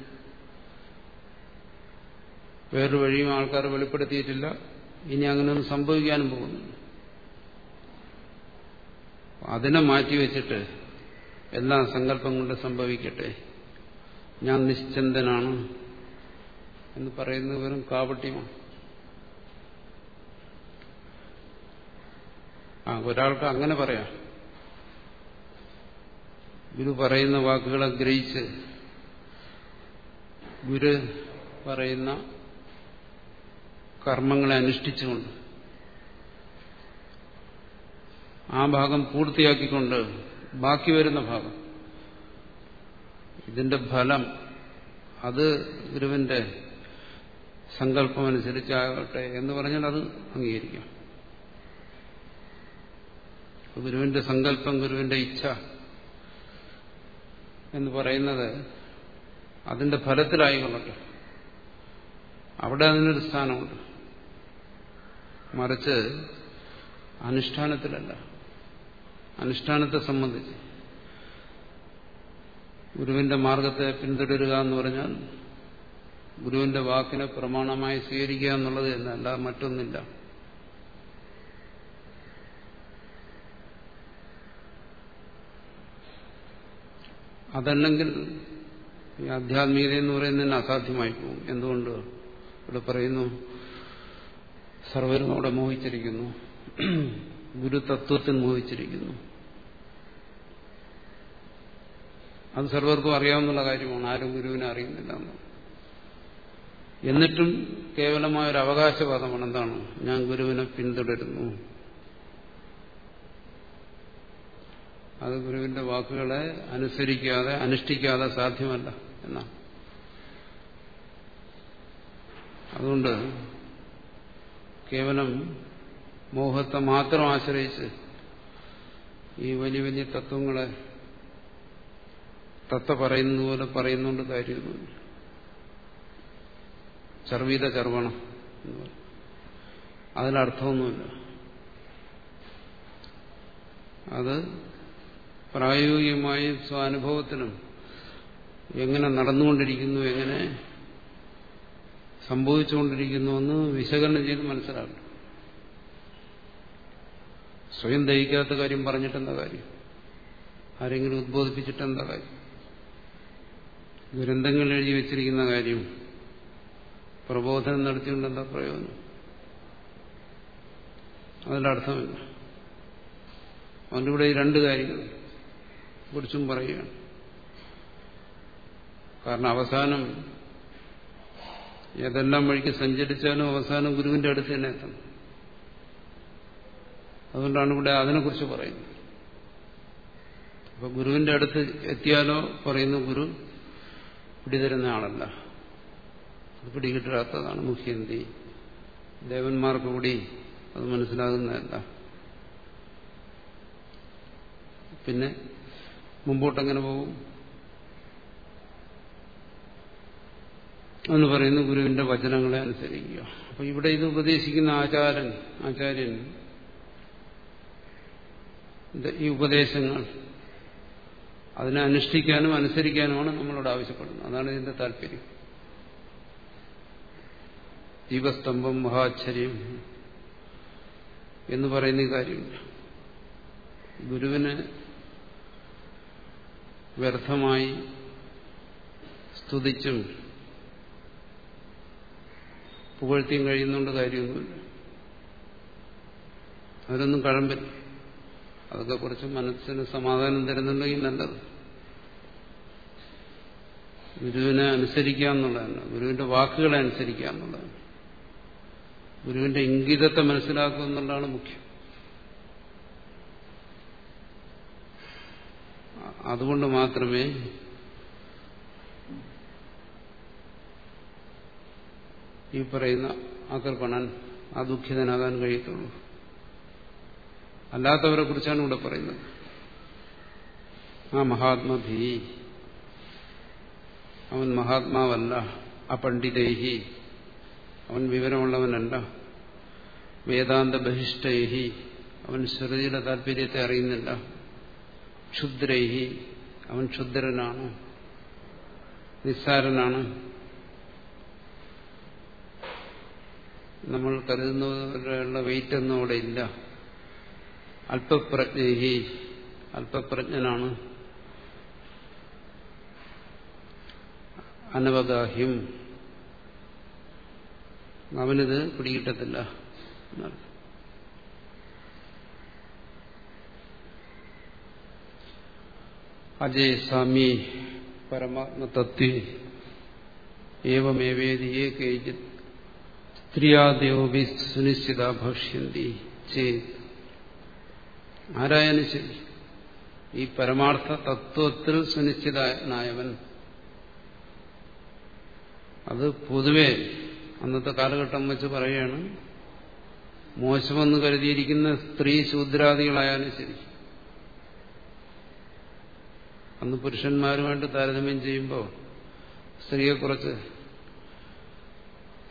Speaker 1: വേറൊരു വഴിയും ആൾക്കാർ വെളിപ്പെടുത്തിയിട്ടില്ല. ഇനി അങ്ങനെയൊന്നും സംഭവിക്കാനും പോകുന്നു അതിനെ മാറ്റിവെച്ചിട്ട് എല്ലാ സങ്കല്പം കൊണ്ട് സംഭവിക്കട്ടെ. ഞാൻ നിശ്ചന്തനാണ് എന്ന് പറയുന്നത് വെറും കാപട്യമാണ്. ആ ഒരാൾക്ക് അങ്ങനെ പറയാം. ഗുരു പറയുന്ന വാക്കുകളെ ഗ്രഹിച്ച് ഗുരു പറയുന്ന കർമ്മങ്ങളെ അനുഷ്ഠിച്ചുകൊണ്ട് ആ ഭാഗം പൂർത്തിയാക്കിക്കൊണ്ട് ബാക്കി വരുന്ന ഭാഗം. ഇതിന്റെ ഫലം അത് ഗുരുവിന്റെ സങ്കല്പമനുസരിച്ചാകട്ടെ എന്ന് പറഞ്ഞാൽ അത് അംഗീകരിക്കാം. ഗുരുവിന്റെ സങ്കല്പം ഗുരുവിന്റെ ഇച്ഛ എന്ന് പറയുന്നത് അതിന്റെ ഫലത്തിലായിക്കൊള്ളട്ടെ. അവിടെ അതിനൊരു സ്ഥാനമുണ്ട്. മറിച്ച് അനുഷ്ഠാനത്തിലല്ല. അനുഷ്ഠാനത്തെ സംബന്ധിച്ച്. ഗുരുവിന്റെ മാർഗത്തെ പിന്തുടരുക എന്ന് പറഞ്ഞാൽ ഗുരുവിന്റെ വാക്കിനെ പ്രമാണമായി സ്വീകരിക്കുക എന്നുള്ളത് എന്നല്ല മറ്റൊന്നില്ല. അതല്ലെങ്കിൽ ഈ ആധ്യാത്മികത എന്ന് പറയുന്നതിന് അസാധ്യമായി പോകും. എന്തുകൊണ്ട്? ഇവിടെ പറയുന്നു സർവരും അവിടെ മോഹിച്ചിരിക്കുന്നു. ഗുരുതത്വത്തിൽ മോഹിച്ചിരിക്കുന്നു. അത് സർവർക്കും അറിയാവുന്ന കാര്യമാണ്. ആരും ഗുരുവിനെ അറിയുന്നില്ല എന്ന്. എന്നിട്ടും കേവലമായ ഒരു അവകാശവാദമാണ് എന്താണ്? ഞാൻ ഗുരുവിനെ പിന്തുടരുന്നു. അത് ഗുരുവിന്റെ വാക്കുകളെ അനുസരിക്കാതെ അനുഷ്ഠിക്കാതെ സാധ്യമല്ല എന്നാണ്. അതുകൊണ്ട് കേവലം മോഹത്തെ മാത്രം ആശ്രയിച്ച് ഈ വലിയ വലിയ തത്വങ്ങളെ തത്ത പറയുന്നത് പോലെ പറയുന്നുകൊണ്ട് കാര്യമൊന്നുമില്ല. ചർവീത ചർവണം അതിലർത്ഥമൊന്നുമില്ല അത് പ്രായോഗികമായും സ്വാനുഭവത്തിനും എങ്ങനെ നടന്നുകൊണ്ടിരിക്കുന്നു എങ്ങനെ സംഭവിച്ചുകൊണ്ടിരിക്കുന്നുവെന്ന് വിശകലനം ചെയ്ത് മനസ്സിലാക്കണം. സ്വയം ദഹിക്കാത്ത കാര്യം പറഞ്ഞിട്ടെന്താ കാര്യം? ആരെങ്കിലും ഉദ്ബോധിപ്പിച്ചിട്ടെന്താ കാര്യം? ഗ്രന്ഥങ്ങൾ എഴുതി വെച്ചിരിക്കുന്ന കാര്യം. പ്രബോധനം നടത്തിക്കൊണ്ട് എന്താ പ്രയോജനം? അതിന്റെ അർത്ഥമില്ല അതുകൊണ്ട് ഇവിടെ ഈ രണ്ട് കാര്യങ്ങൾ കുറിച്ചും പറയുകയാണ്. കാരണം അവസാനം ഏതെല്ലാം വഴിക്ക് സഞ്ചരിച്ചാലും അവസാനം ഗുരുവിന്റെ അടുത്ത് തന്നെ എത്തണം. അതുകൊണ്ടാണ് ഇവിടെ അതിനെക്കുറിച്ച് പറയുന്നത്. അപ്പൊ ഗുരുവിന്റെ അടുത്ത് എത്തിയാലോ പറയുന്നു ഗുരു പിടിതരുന്ന ആളല്ല. പിടികിട്ടാത്തതാണ് മുഖ്യന്തി. ദേവന്മാർക്ക് കൂടി അത് മനസ്സിലാകുന്നതല്ല. പിന്നെ മുമ്പോട്ടെങ്ങനെ പോകും? എന്ന് പറയുന്ന ഗുരുവിന്റെ വചനങ്ങളെ അനുസരിക്കുക. അപ്പൊ ഇവിടെ ഇത് ഉപദേശിക്കുന്ന ആചാരൻ ആചാര്യൻ ഈ ഉപദേശങ്ങൾ അതിനെ അനുഷ്ഠിക്കാനും അനുസരിക്കാനുമാണ് നമ്മളോട് ആവശ്യപ്പെടുന്നത്. അതാണ് ഇതിന്റെ താല്പര്യം. ദീപസ്തംഭം മഹാശ്ചര്യം എന്ന് പറയുന്ന കാര്യമില്ല ഗുരുവിന് വ്യർത്ഥമായി സ്തുതിച്ചും പുകഴ്ത്തിയും കഴിയുന്നുണ്ട് കാര്യമൊന്നുമില്ല. അവരൊന്നും കഴമ്പില്ല. അതൊക്കെ കുറച്ച് മനസ്സിന് സമാധാനം തരുന്നുണ്ടെങ്കിൽ നല്ലത്. ഗുരുവിനെ അനുസരിക്കുക എന്നുള്ളതാണ്. ഗുരുവിന്റെ വാക്കുകളെ അനുസരിക്കുക എന്നുള്ളതാണ്. ഗുരുവിന്റെ ഇംഗിതത്തെ മനസ്സിലാക്കുക എന്നുള്ളതാണ് മുഖ്യം. അതുകൊണ്ട് മാത്രമേ ഈ പറയുന്ന ആകർപ്പണൻ ആ ദുഃഖിതനാകാൻ കഴിയത്തുള്ളൂ. അല്ലാത്തവരെ കുറിച്ചാണ് ഇവിടെ പറയുന്നത്. ആ മഹാത്മഭീ അവൻ മഹാത്മാവല്ല അപണ്ഡിതൈഹി അവൻ വിവരമുള്ളവനല്ല. വേദാന്ത ബഹിഷ്ടൈഹി അവൻ ശ്രുതിയുടെ താല്പര്യത്തെ അറിയുന്നില്ല. ക്ഷുദ്രൈഹി അവൻ ക്ഷുദ്രനാണ് നിസ്സാരനാണ്. നമ്മൾ കരുതുന്നവരുള്ള വെയിറ്റ് ഒന്നും അവിടെ ഇല്ല. അല്പപ്രജ്ഞി അല്പപ്രജ്ഞനാണ്. അനവഗാഹ്യം. അവനിത് പിടികിട്ടത്തില്ല. അജയ് സ്വാമി പരമാത്മതത്വ. ഏവമേവേദിയെ കേജിത് സ്ത്രീയാദയോപി സുനിശ്ചിത ഭക്ഷ്യന്തി ചേ ആരായാലും ശരി. ഈ പരമാർത്ഥ തത്വത്തിൽ സുനിശ്ചിതനായവൻ. അത് പൊതുവെ അന്നത്തെ കാലഘട്ടം വെച്ച് പറയുകയാണ്. മോശമെന്ന് കരുതിയിരിക്കുന്ന സ്ത്രീ ശൂദ്രാദികളായാലും ശരി. അന്ന് പുരുഷന്മാരുമായിട്ട് താരതമ്യം ചെയ്യുമ്പോൾ സ്ത്രീയെ കുറച്ച്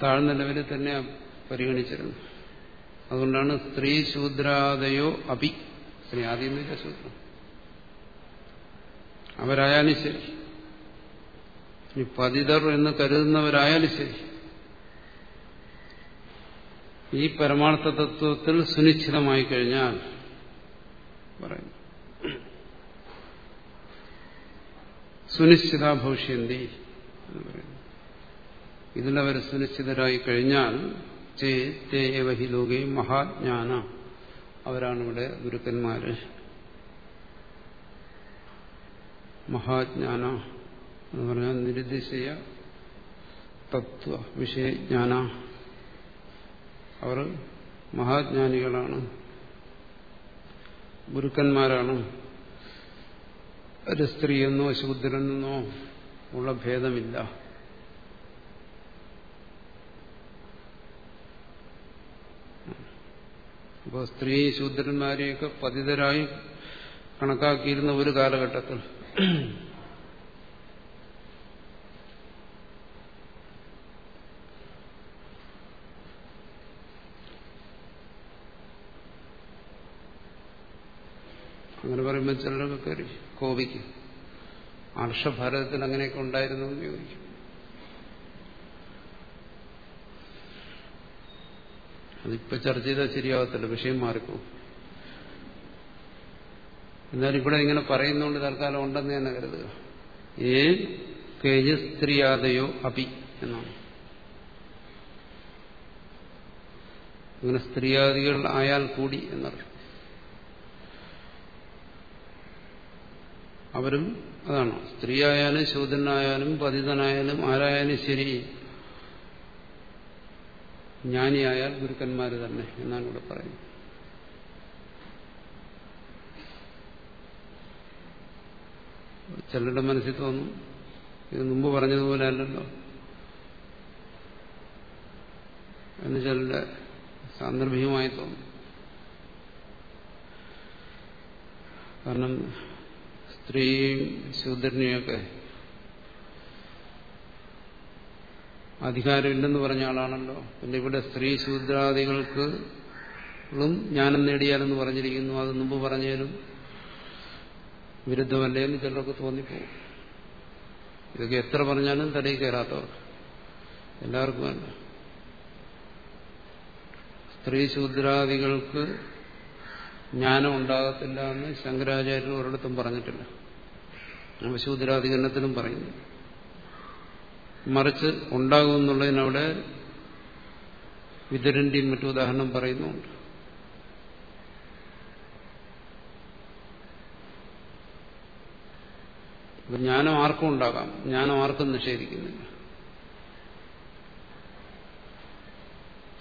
Speaker 1: താഴ്ന്ന ലെവലിൽ തന്നെ പരിഗണിച്ചിരുന്നു. അതുകൊണ്ടാണ് സ്ത്രീ ശൂദ്രാദയോ അഭി. സ്ത്രീ ആദ്യം എന്ന് വെച്ചാൽ ശൂദ്രം. അവരായാലും ശരി. ഈ പതിതർ എന്ന് കരുതുന്നവരായാലും ശരി. ഈ പരമാർത്ഥ തത്വത്തിൽ സുനിശ്ചിതമായി കഴിഞ്ഞാൽ പറയുന്നു. സുനിശ്ചിത ഭവിഷ്യന്തി എന്ന് പറയുന്നു. ഇതിലവർ സുനിശ്ചിതരായി കഴിഞ്ഞാൽ ലോകേ മഹാജ്ഞാന. അവരാണ് ഇവിടെ ഗുരുക്കന്മാര്. മഹാജ്ഞാന എന്ന് പറഞ്ഞാൽ നിരുദ്ദേശയ തത്വ വിഷയജ്ഞാന അവർ മഹാജ്ഞാനികളാണ്. ഗുരുക്കന്മാരാണ്. ഒരു സ്ത്രീയെന്നോ ശൂദ്രനെന്നോ ഉള്ള ഭേദമില്ല. അപ്പോൾ സ്ത്രീ ശൂദ്രന്മാരെയൊക്കെ പതിതരായി കണക്കാക്കിയിരുന്ന ഒരു കാലഘട്ടത്തിൽ. അങ്ങനെ പറയുമ്പോൾ ചിലരൊക്കെ കോപിക്കും. ആർഷഭാരതത്തിൽ അങ്ങനെയൊക്കെ ഉണ്ടായിരുന്നു എന്ന് ചോദിക്കും. അതിപ്പോ ചർച്ച ചെയ്താൽ ശരിയാവത്തില്ല വിഷയം മാറിപ്പോവും എന്നാലും ഇവിടെ ഇങ്ങനെ പറയുന്നതുകൊണ്ട് തൽക്കാലം ഉണ്ടെന്ന് തന്നെ കരുതുക. ഏ കേജ് സ്ത്രീയാദയോ അപി എന്നാണ്. അങ്ങനെ സ്ത്രീയാദികൾ ആയാൽ കൂടി എന്നറിയും. അവരും അതാണ് സ്ത്രീയായാലും ശൂദ്രനായാലും പതിതനായാലും ആരായാലും ശരി. ജ്ഞാനിയായാൽ ഗുരുക്കന്മാർ തന്നെ എന്നാണ് ഇവിടെ പറയുന്നത്. ചിലരുടെ മനസ്സിൽ തോന്നും ഇത് മുമ്പ് പറഞ്ഞതുപോലെ അല്ലല്ലോ. എന്ന് ചിലരുടെ സാന്ദർഭികമായി തോന്നും. കാരണം സ്ത്രീയും ശൂദ്രനെയൊക്കെ അധികാരമില്ലെന്ന് പറഞ്ഞ ആളാണല്ലോ. പിന്നെ ഇവിടെ സ്ത്രീ ശൂദ്രാദികൾക്ക് ജ്ഞാനം നേടിയാലെന്ന് പറഞ്ഞിരിക്കുന്നു. അത് മുമ്പ് പറഞ്ഞാലും വിരുദ്ധമല്ലേ എന്ന് ചിലർക്ക് തോന്നിപ്പോകും. ഇതൊക്കെ എത്ര പറഞ്ഞാലും തലയിൽ കയറാത്തവർക്ക്. എല്ലാവർക്കും അല്ല സ്ത്രീ ശൂദ്രാദികൾക്ക് ജ്ഞാനം ഉണ്ടാകത്തില്ല എന്ന് ശങ്കരാചാര്യർ ഒരിടത്തും പറഞ്ഞിട്ടില്ല. ശൂദ്രാധികരണത്തിലും പറയുന്നു. മറിച്ച് ഉണ്ടാകുമെന്നുള്ളതിനവിടെ വിതുരന്റെയും മറ്റു ഉദാഹരണം പറയുന്നുണ്ട്. ജ്ഞാനം ആർക്കും ഉണ്ടാകാം. ജ്ഞാനം ആർക്കും നിഷേധിക്കുന്നില്ല.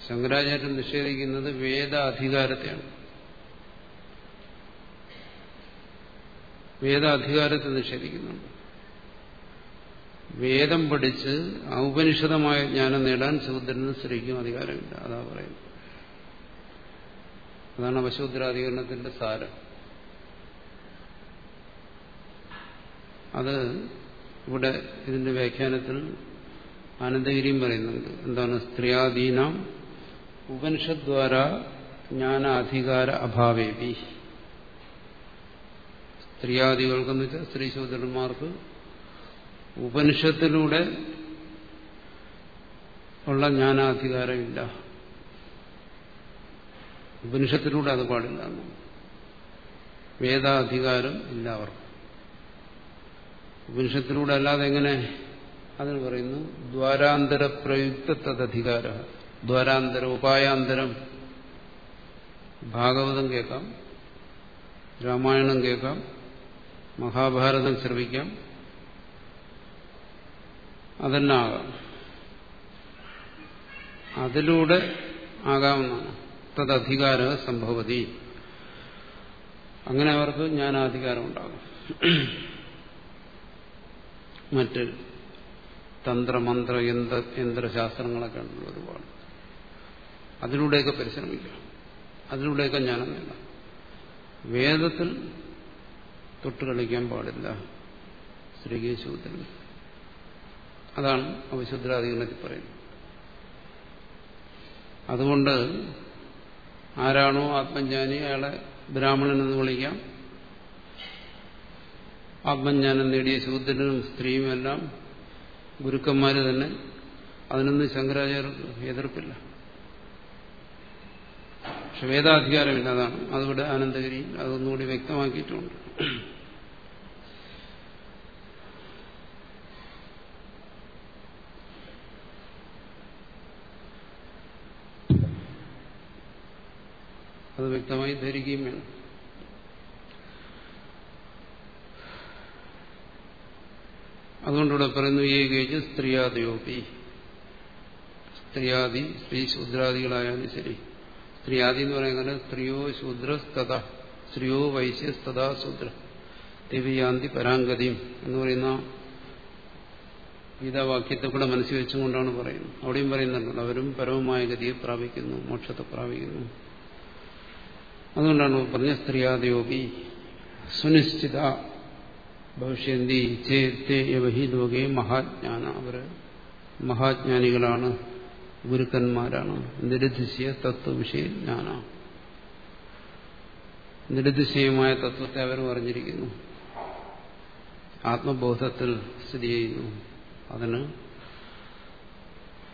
Speaker 1: ശങ്കരാചാര്യൻ നിഷേധിക്കുന്നത് വേദ അധികാരത്തെയാണ് വേദ നിഷേധിക്കുന്നുണ്ട്. വേദം പഠിച്ച് ഔപനിഷദമായ ജ്ഞാനം നേടാൻ ശൂദ്രന് സ്ത്രീക്കും അധികാരമില്ല. അതാ പറയുന്നത്. അതാണ് അവശൂദ്രാധികരണത്തിന്റെ സാരം. അത് ഇവിടെ ഇതിന്റെ വ്യാഖ്യാനത്തിൽ ആനന്ദഗിരിയും പറയുന്നുണ്ട്. എന്താണ്? സ്ത്രീയാദീനാം ഉപനിഷദ്വാര ജ്ഞാനാധികാര അഭാവേപി സ്ത്രീയാദികൾക്കെന്ന് വെച്ചാൽ സ്ത്രീ ശൂദ്രന്മാർക്ക് ഉപനിഷത്തിലൂടെ ഉള്ള ജ്ഞാനാധികാരമില്ല. ഉപനിഷത്തിലൂടെ അത് പാടില്ല. വേദാധികാരം ഇല്ല അവർക്ക്. ഉപനിഷത്തിലൂടെ അല്ലാതെ എങ്ങനെ? അതിന് പറയുന്നു ദ്വാരാന്തര പ്രയുക്ത തദധികാര ദ്വാരാന്തര ഉപായാന്തരം. ഭാഗവതം കേൾക്കാം രാമായണം കേൾക്കാം മഹാഭാരതം ശ്രവിക്കാം. അതെല്ലാം ആകാം അതിലൂടെ ആകാവുന്നതാണ്. തദ്ധികാര സംഭവതി. അങ്ങനെ അവർക്ക് ജ്ഞാനാധികാരം ഉണ്ടാകും. മറ്റ് തന്ത്രമന്ത്ര യന്ത്ര യന്ത്രശാസ്ത്രങ്ങളൊക്കെ ഉണ്ടല്ലോ ഒരുപാട്. അതിലൂടെയൊക്കെ പരിശ്രമിക്കാം അതിലൂടെയൊക്കെ ജ്ഞാനം നേടാം വേദത്തിൽ തൊട്ട് കളിക്കാൻ പാടില്ല. ശ്രീകേശൂത്തിൽ അതാണ് അവശുദ്രാധികരണത്തിൽ പറയുന്നത്. അതുകൊണ്ട് ആരാണോ ആത്മജ്ഞാനി അയാളെ ബ്രാഹ്മണൻ എന്ന് വിളിക്കാം. ആത്മജ്ഞാനം നേടിയ ശൂദ്രനും സ്ത്രീയും എല്ലാം ഗുരുക്കന്മാര് തന്നെ. അതിനൊന്നും ശങ്കരാചാര്യർക്ക് എതിർപ്പില്ല. പക്ഷെ വേദാധികാരമില്ല അതാണ്. അതിവിടെ ആനന്ദഗിരി അതൊന്നുകൂടി വ്യക്തമാക്കിയിട്ടുണ്ട്. വ്യക്തമായി ധരിക്കുകയും വേണം. അതുകൊണ്ടിവിടെ പറയുന്നു ഏകേജ് കേജ് സ്ത്രീയാദിയോപി. സ്ത്രീയാദി സ്ത്രീ ശൂദ്രാദികളായാലും ശരി. സ്ത്രീയാദി എന്ന് പറയുന്നത് സ്ത്രീയോ ശൂദ്രസ്തത സ്ത്രീയോ വൈശ്യസ്തഥാ ശൂദ്ര ദിവ്യാന്തി പരാങ്കതിയും എന്ന് പറയുന്ന ഗീതാവാക്യത്തെ കൂടെ മനസ്സിൽ വെച്ചുകൊണ്ടാണ് പറയുന്നത്. അവിടെയും പറയുന്നുണ്ടല്ലോ അവരും പരമമായ ഗതിയെ പ്രാപിക്കുന്നു മോക്ഷത്തെ പ്രാപിക്കുന്നു. അതുകൊണ്ടാണ് പറഞ്ഞ സ്ത്രീയാദയോപി സുനിശ്ചിത ഭവിഷ്യന്തി ചേത്തേവഹി ലോകെ മഹാജ്ഞാന. അവർ മഹാജ്ഞാനികളാണ് ഗുരുക്കന്മാരാണ്. നിരധിശയ തത്വവിഷയജ്ഞാന നിരതിശയമായ തത്വത്തെ അവർ അറിഞ്ഞിരിക്കുന്നു ആത്മബോധത്തിൽ സ്ഥിതി ചെയ്യുന്നു. അതിന്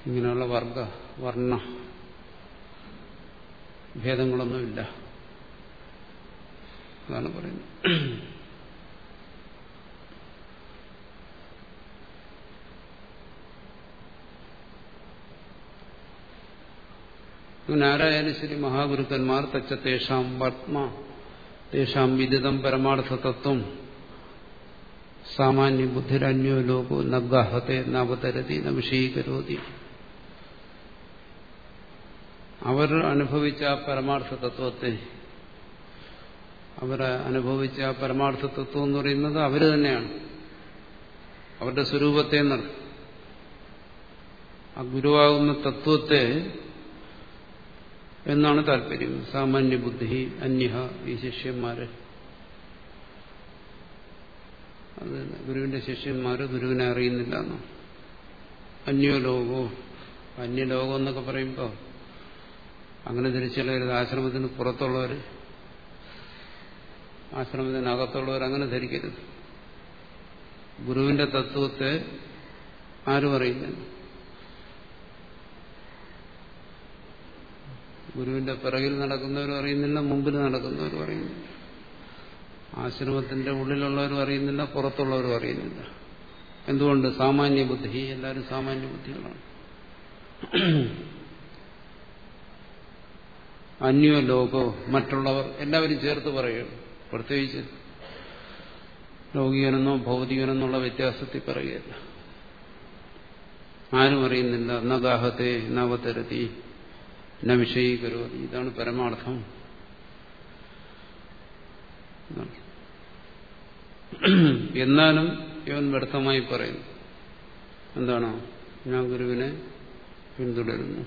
Speaker 1: ഇങ്ങനെയുള്ള വർഗ വർണ ഭേദങ്ങളൊന്നുമില്ല. അതാണ് പറയുന്നത്. ആരായാലും ശരി മഹാഗുരുക്കന്മാർ തച്ച തേഷാം വർമ്മ തേഷാം വിദിതം പരമാർത്ഥ തത്വം സാമാന്യ ബുദ്ധിരന്യോ ലോകോ നഗാഹത്തെ നവതരതി ന വിഷയീകരോതി അവർ അനുഭവിച്ച പരമാർത്ഥ തത്വത്തെ അവർ അനുഭവിച്ച ആ പരമാർത്ഥ തത്വം എന്ന് പറയുന്നത് അവർ തന്നെയാണ്. അവരുടെ സ്വരൂപത്തെ നടത്തും ആ ഗുരുവാകുന്ന തത്വത്തെ എന്നാണ് താല്പര്യം. സാമാന്യ ബുദ്ധി അന്യഹ ഈ ശിഷ്യന്മാര്. അത് ഗുരുവിന്റെ ശിഷ്യന്മാര് ഗുരുവിനെ അറിയുന്നില്ല എന്നോ? അന്യോ ലോകോ അന്യലോകം എന്നൊക്കെ പറയുമ്പോ അങ്ങനെ ധരിച്ചുള്ള ആശ്രമത്തിന് പുറത്തുള്ളവർ ആശ്രമത്തിനകത്തുള്ളവർ അങ്ങനെ ധരിക്കരുത്. ഗുരുവിന്റെ തത്വത്തെ ആരും അറിയില്ല ഗുരുവിന്റെ പിറകിൽ നടക്കുന്നവരും അറിയുന്നില്ല മുമ്പിൽ നടക്കുന്നവരും അറിയുന്നില്ല. ആശ്രമത്തിന്റെ ഉള്ളിലുള്ളവരും അറിയുന്നില്ല പുറത്തുള്ളവരും അറിയുന്നില്ല. എന്തുകൊണ്ട്? സാമാന്യ ബുദ്ധി. എല്ലാവരും സാമാന്യ ബുദ്ധികളാണ്. അന്യോ ലോകോ മറ്റുള്ളവർ എല്ലാവരും ചേർത്ത് പറയുകയാണ് പ്രത്യേകിച്ച് ലൗകികനെന്നോ ഭൗതികനെന്നുള്ള വ്യത്യാസത്തിൽ പറയുകയല്ല. ആരും അറിയുന്നില്ല നഗാഹത്തെ നവതരതി ന വിഷയീകരോതി. ഇതാണ് പരമാർത്ഥം. എന്നാലും ഇവൻ വ്യർത്ഥമായി പറയുന്നു. എന്താണ്? ഞാൻ ഗുരുവിനെ പിന്തുടരുന്നു.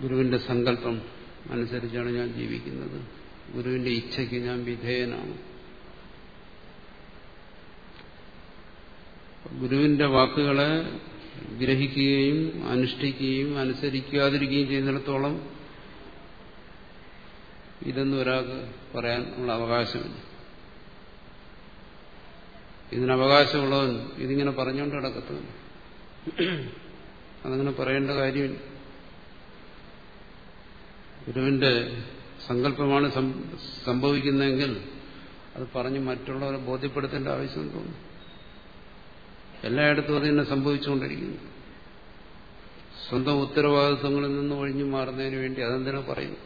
Speaker 1: ഗുരുവിന്റെ സങ്കല്പം അനുസരിച്ചാണ് ഞാൻ ജീവിക്കുന്നത്. ഗുരുവിന്റെ ഇച്ഛയ്ക്ക് ഞാൻ വിധേയനാണ്. ഗുരുവിന്റെ വാക്കുകളെ ഗ്രഹിക്കുകയും അനുഷ്ഠിക്കുകയും അനുസരിക്കാതിരിക്കുകയും ചെയ്യുന്നിടത്തോളം ഇതൊന്നും ഒരാൾക്ക് പറയാനുള്ള അവകാശമില്ല. ഇതിന് അവകാശമുള്ളവൻ ഇതിങ്ങനെ പറഞ്ഞുകൊണ്ട് കിടക്കത്തില്ല അതങ്ങനെ പറയേണ്ട കാര്യമില്ല. ഗുരുവിന്റെ സങ്കല്പമാണ് സംഭവിക്കുന്നതെങ്കിൽ അത് പറഞ്ഞ് മറ്റുള്ളവരെ ബോധ്യപ്പെടുത്തേണ്ട ആവശ്യം തോന്നുന്നു എല്ലായിടത്തും അത് തന്നെ സംഭവിച്ചുകൊണ്ടിരിക്കുന്നു. സ്വന്തം ഉത്തരവാദിത്വങ്ങളിൽ നിന്ന് ഒഴിഞ്ഞു മാറുന്നതിന് വേണ്ടി അതെന്തിനാ പറയുന്നു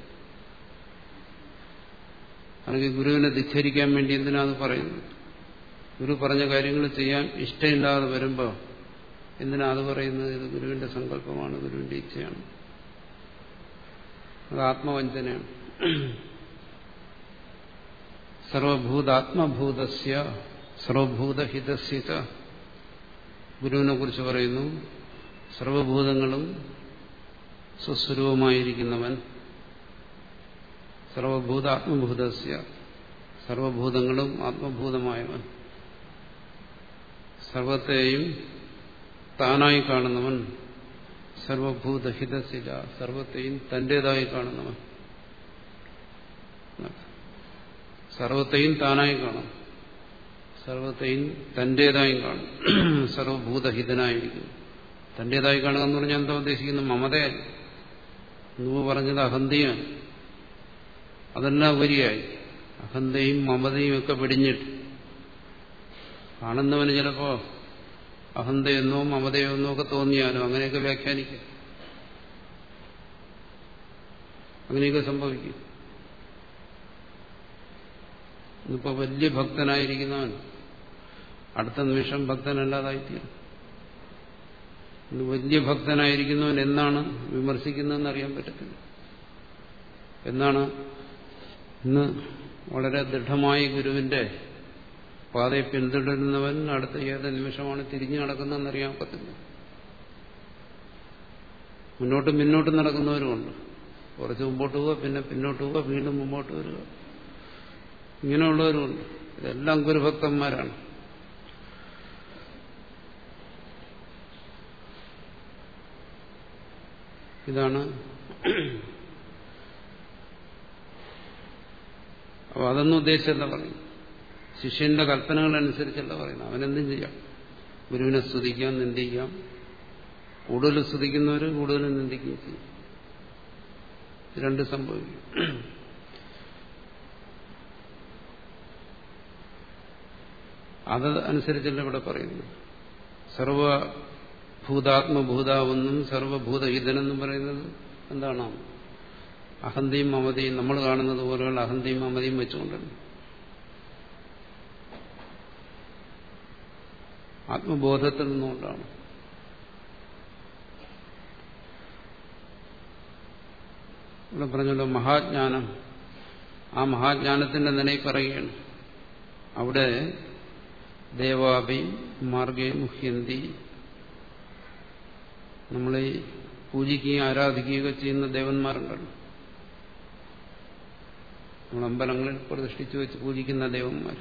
Speaker 1: അല്ലെങ്കിൽ ഗുരുവിനെ ധിച്ഛരിക്കാൻ വേണ്ടി എന്തിനാ അത് പറയുന്നത്? ഗുരു പറഞ്ഞ കാര്യങ്ങൾ ചെയ്യാൻ ഇഷ്ടമില്ലാതെ വരുമ്പോൾ എന്തിനാ അത് പറയുന്നത്? ഇത് ഗുരുവിന്റെ സങ്കല്പമാണ് ഗുരുവിന്റെ ഇച്ഛയാണ്. അത് ആത്മവഞ്ചനയാണ്. സർവഭൂതാത്മഭൂതസ്യ സർവഭൂതഹിതസ്യ ഗുരുവിനെ കുറിച്ച് പറയുന്നു സർവഭൂതങ്ങളും സ്വസ്വരൂപമായിരിക്കുന്നവൻ സർവഭൂതാത്മഭൂതസ്യ സർവഭൂതങ്ങളും ആത്മഭൂതമായവൻ. സർവത്തെയും താനായി കാണുന്നവൻ സർവഭൂതഹിതസില സർവത്തെയും തന്റേതായി കാണുന്നവൻ. സർവത്തെയും താനായി കാണും. സർവത്തെയും തന്റേതായും കാണും. സർവഭൂതഹിതനായിരിക്കും. തന്റേതായി കാണുക എന്ന് പറഞ്ഞാൽ എന്താ ഉദ്ദേശിക്കുന്നത്? മമതയല്ല മുമ്പ് പറഞ്ഞത് അഹന്തയാണ്. അതെല്ലാം ഉപരിയായി. അഹന്തയും മമതയും ഒക്കെ പിടിഞ്ഞിട്ട്. കാണുന്നവന് ചിലപ്പോ അഹന്തയെന്നോ മമതയോ എന്നോ ഒക്കെ തോന്നിയാലോ അങ്ങനെയൊക്കെ വ്യാഖ്യാനിക്കും. അങ്ങനെയൊക്കെ സംഭവിക്കും. ഇന്നിപ്പോ വലിയ ഭക്തനായിരിക്കുന്നവൻ. അടുത്ത നിമിഷം ഭക്തനല്ലാതായിത്തീരും. ഇന്ന് വലിയ ഭക്തനായിരിക്കുന്നവൻ എന്നാണ് വിമർശിക്കുന്നതെന്ന് അറിയാൻ പറ്റത്തില്ല. എന്നാണ് ഇന്ന് വളരെ ദൃഢമായി ഗുരുവിന്റെ പാതയെ പിന്തുടരുന്നവൻ അടുത്ത ഏത് നിമിഷമാണ് തിരിഞ്ഞു നടക്കുന്നതെന്ന് അറിയാൻ ഒക്കത്തില്ല മുന്നോട്ടും പിന്നോട്ടും നടക്കുന്നവരുമുണ്ട്. കുറച്ച് മുമ്പോട്ട് പോവുക പിന്നെ പിന്നോട്ട് പോവുക വീണ്ടും മുമ്പോട്ട് വരിക. ഇങ്ങനെയുള്ളവരുമുണ്ട് ഇതെല്ലാം ഗുരുഭക്തന്മാരാണ്. ഇതാണ് അപ്പൊ അതൊന്നും ഉദ്ദേശിച്ചല്ല പറയും ശിഷ്യന്റെ കൽപ്പനകളനുസരിച്ചല്ല പറയുന്നത്. അവനെന്തും ചെയ്യാം. ഗുരുവിനെ സ്തുതിക്കാം നിന്ദിക്കാം. കൂടുതൽ സ്തുതിക്കുന്നവർ കൂടുതൽ നിന്ദിക്കുകയും ചെയ്യും. രണ്ട് സംഭവിക്കും. അത് അനുസരിച്ചല്ല ഇവിടെ പറയുന്നു സർവഭൂതാത്മഭൂതാവെന്നും സർവഭൂതഹിതനെന്നും പറയുന്നത് എന്താണ്? അഹന്തിയും മമതയും നമ്മൾ കാണുന്നത് പോലെയുള്ള അഹന്തിയും മമതയും വെച്ചുകൊണ്ടാണ് ആത്മബോധത്തിൽ നിന്നുകൊണ്ടാണ്. ഇവിടെ പറഞ്ഞല്ലോ മഹാജ്ഞാനം. ആ മഹാജ്ഞാനത്തിന്റെ നിലയിൽ പറയുകയാണ്. അവിടെ ദേവാഭി മാർഗേ മുഹ്യന്തി. നമ്മൾ പൂജിക്കുകയും ആരാധിക്കുകയൊക്കെ ചെയ്യുന്ന ദേവന്മാരുണ്ടല്ലോ. നമ്മൾ അമ്പലങ്ങളിൽ പ്രതിഷ്ഠിച്ചു വെച്ച് പൂജിക്കുന്ന ദേവന്മാർ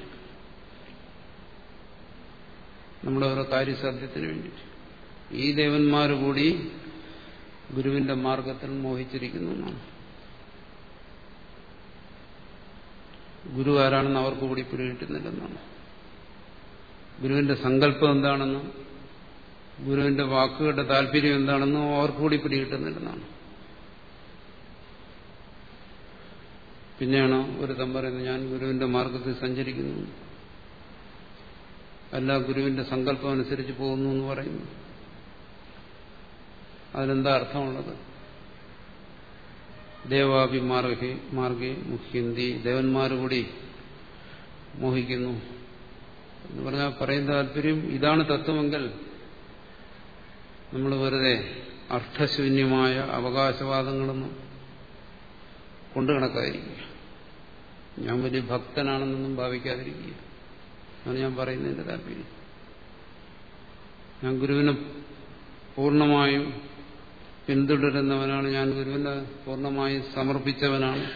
Speaker 1: നമ്മുടെ ഓരോ കാര്യസാധ്യത്തിന് വേണ്ടിയിട്ട്. ഈ ദേവന്മാർ കൂടി ഗുരുവിന്റെ മാർഗത്തിൽ മോഹിച്ചിരിക്കുന്നു എന്നാണ്. ഗുരു ആരാണെന്ന് അവർക്ക് കൂടി പിടികിട്ടുന്നില്ലെന്നാണ്. ഗുരുവിന്റെ സങ്കല്പം എന്താണെന്നും ഗുരുവിന്റെ വാക്കുകളുടെ താല്പര്യം എന്താണെന്നും അവർക്കൂടി പിടികിട്ടുന്നില്ലെന്നാണ്. പിന്നെയാണ് ഒരു തം പറയുന്നത് ഞാൻ ഗുരുവിന്റെ മാർഗത്തിൽ സഞ്ചരിക്കുന്നു. അല്ല ഗുരുവിന്റെ സങ്കല്പം അനുസരിച്ച് പോകുന്നു എന്ന് പറയുന്നു. അതിനെന്താ അർത്ഥമുള്ളത്? ദേവാഭിമാർഗി മാർഗി മുഖ്യന്തി ദേവന്മാർ കൂടി മോഹിക്കുന്നു. എന്ന് പറഞ്ഞാൽ പറയുന്ന താല്പര്യം ഇതാണ് തത്വമെങ്കിൽ നമ്മൾ വെറുതെ അർത്ഥശൂന്യമായ അവകാശവാദങ്ങളൊന്നും കൊണ്ടു കണക്കാതിരിക്കുക ഞാൻ വലിയ ഭക്തനാണെന്നൊന്നും ഭാവിക്കാതിരിക്കുക. അതാണ് ഞാൻ പറയുന്നതിന്റെ താല്പര്യം. ഞാൻ ഗുരുവിനെ പൂർണമായും പിന്തുടരുന്നവനാണ്. ഞാൻ ഗുരുവിനെ പൂർണമായും സമർപ്പിച്ചവനാണ്.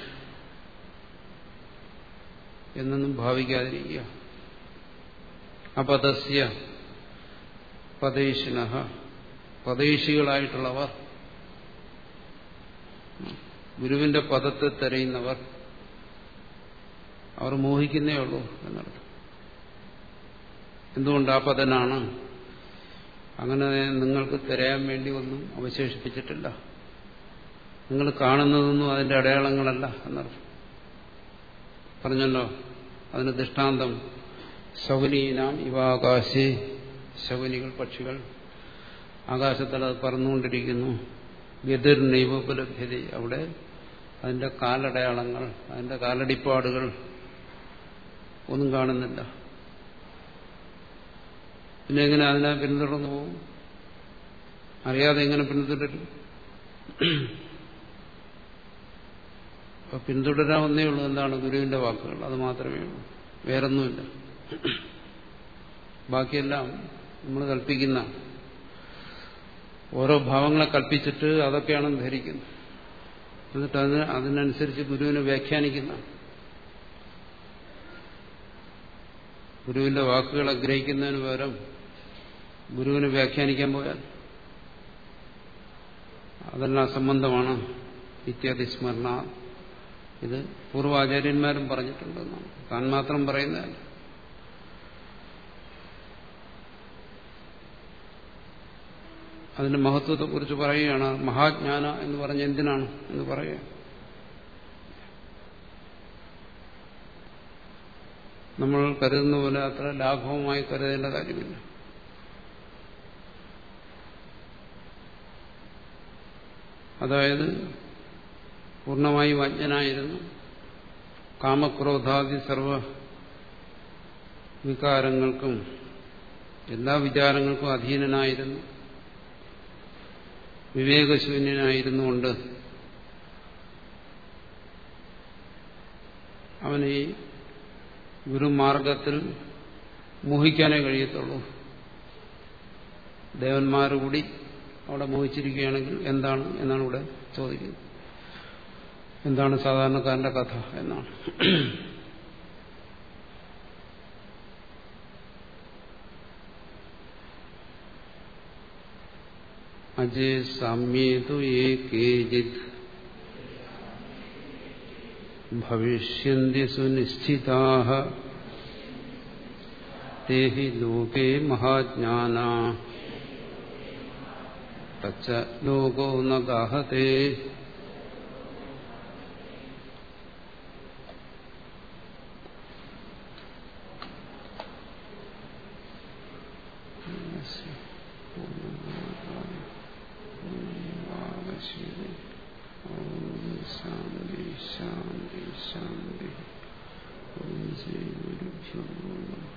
Speaker 1: എന്നൊന്നും ഭാവിക്കാതിരിക്കുക. അപദസ്യ പദേശിന പദേശികളായിട്ടുള്ളവർ ഗുരുവിന്റെ പദത്തെ തെരയുന്നവർ അവർ മോഹിക്കുന്നേ ഉള്ളൂ എന്നർത്ഥം. എന്തുകൊണ്ട് ആ പദനാണ്? അങ്ങനെ നിങ്ങൾക്ക് തിരയാൻ വേണ്ടി ഒന്നും അവശേഷിപ്പിച്ചിട്ടില്ല. നിങ്ങൾ കാണുന്നതൊന്നും അതിന്റെ അടയാളങ്ങളല്ല എന്നർത്ഥം. പറഞ്ഞല്ലോ അതിന് ദൃഷ്ടാന്തം ശൗനീനാം ഇവാകാശേ ശൗനികൾ പക്ഷികൾ. ആകാശത്തിൽ അത് പറന്നുകൊണ്ടിരിക്കുന്നു. ഗതിർ നൈവോപലഭ്യത അവിടെ. അതിന്റെ കാലടയാളങ്ങൾ അതിന്റെ കാലടിപ്പാടുകൾ ഒന്നും കാണുന്നില്ല. പിന്നെ എങ്ങനെ അതിനെ പിന്തുടർന്നു പോകും? അറിയാതെ എങ്ങനെ പിന്തുടരും? പിന്തുടരാവുന്നേ ഉള്ളൂ. എന്താണ് ഗുരുവിന്റെ വാക്കുകൾ? അത് മാത്രമേ ഉള്ളൂ. വേറൊന്നുമില്ല. ബാക്കിയെല്ലാം നമ്മൾ കൽപ്പിക്കുന്ന ഓരോ ഭാവങ്ങളെ കൽപ്പിച്ചിട്ട് അതൊക്കെയാണെന്ന് ധരിക്കുന്നു എന്നിട്ട് അതിന് അതിനനുസരിച്ച് ഗുരുവിനെ വ്യാഖ്യാനിക്കുന്ന ഗുരുവിന്റെ വാക്കുകൾ ആഗ്രഹിക്കുന്നതിന് പകരം ഗുരുവിനെ വ്യാഖ്യാനിക്കാൻ പോയാൽ അതെല്ലാം അസംബന്ധമാണ് ഇത്യാദി സ്മരണ. ഇത് പൂർവാചാര്യന്മാരും പറഞ്ഞിട്ടുണ്ടെന്നാണ് താൻ മാത്രം പറയുന്നതല്ല. അതിന്റെ മഹത്വത്തെക്കുറിച്ച് പറയുകയാണ് മഹാജ്ഞാന എന്ന് പറഞ്ഞ എന്തിനാണ് എന്ന് പറയുക. നമ്മൾ കരുതുന്ന പോലെ അത്ര ലാഘവമായി കരുതേണ്ട കാര്യമില്ല. അതായത് പൂർണമായും അജ്ഞനായിരുന്നു കാമക്രോധാദി സർവ വികാരങ്ങൾക്കും എല്ലാ വിചാരങ്ങൾക്കും അധീനനായിരുന്നു. വിവേകശൂന്യനായിരുന്നുകൊണ്ട് അവന് ഈ ഗുരുമാർഗത്തിൽ മോഹിക്കാനേ കഴിയത്തുള്ളൂ. ദേവന്മാരുകൂടി അവിടെ മോഹിച്ചിരിക്കുകയാണെങ്കിൽ എന്താണ് എന്നാണ് ഇവിടെ ചോദിക്കുന്നത്. എന്താണ് സാധാരണക്കാരന്റെ കഥ എന്നാണ്. അജേ സാമ്യേതു ഏ കേജിത് ഭവിഷ്യന്തി സുനിശ്ചിതാ തേഹി ലോകേ മഹാജ്ഞാന ലോകോ ന ശുഭം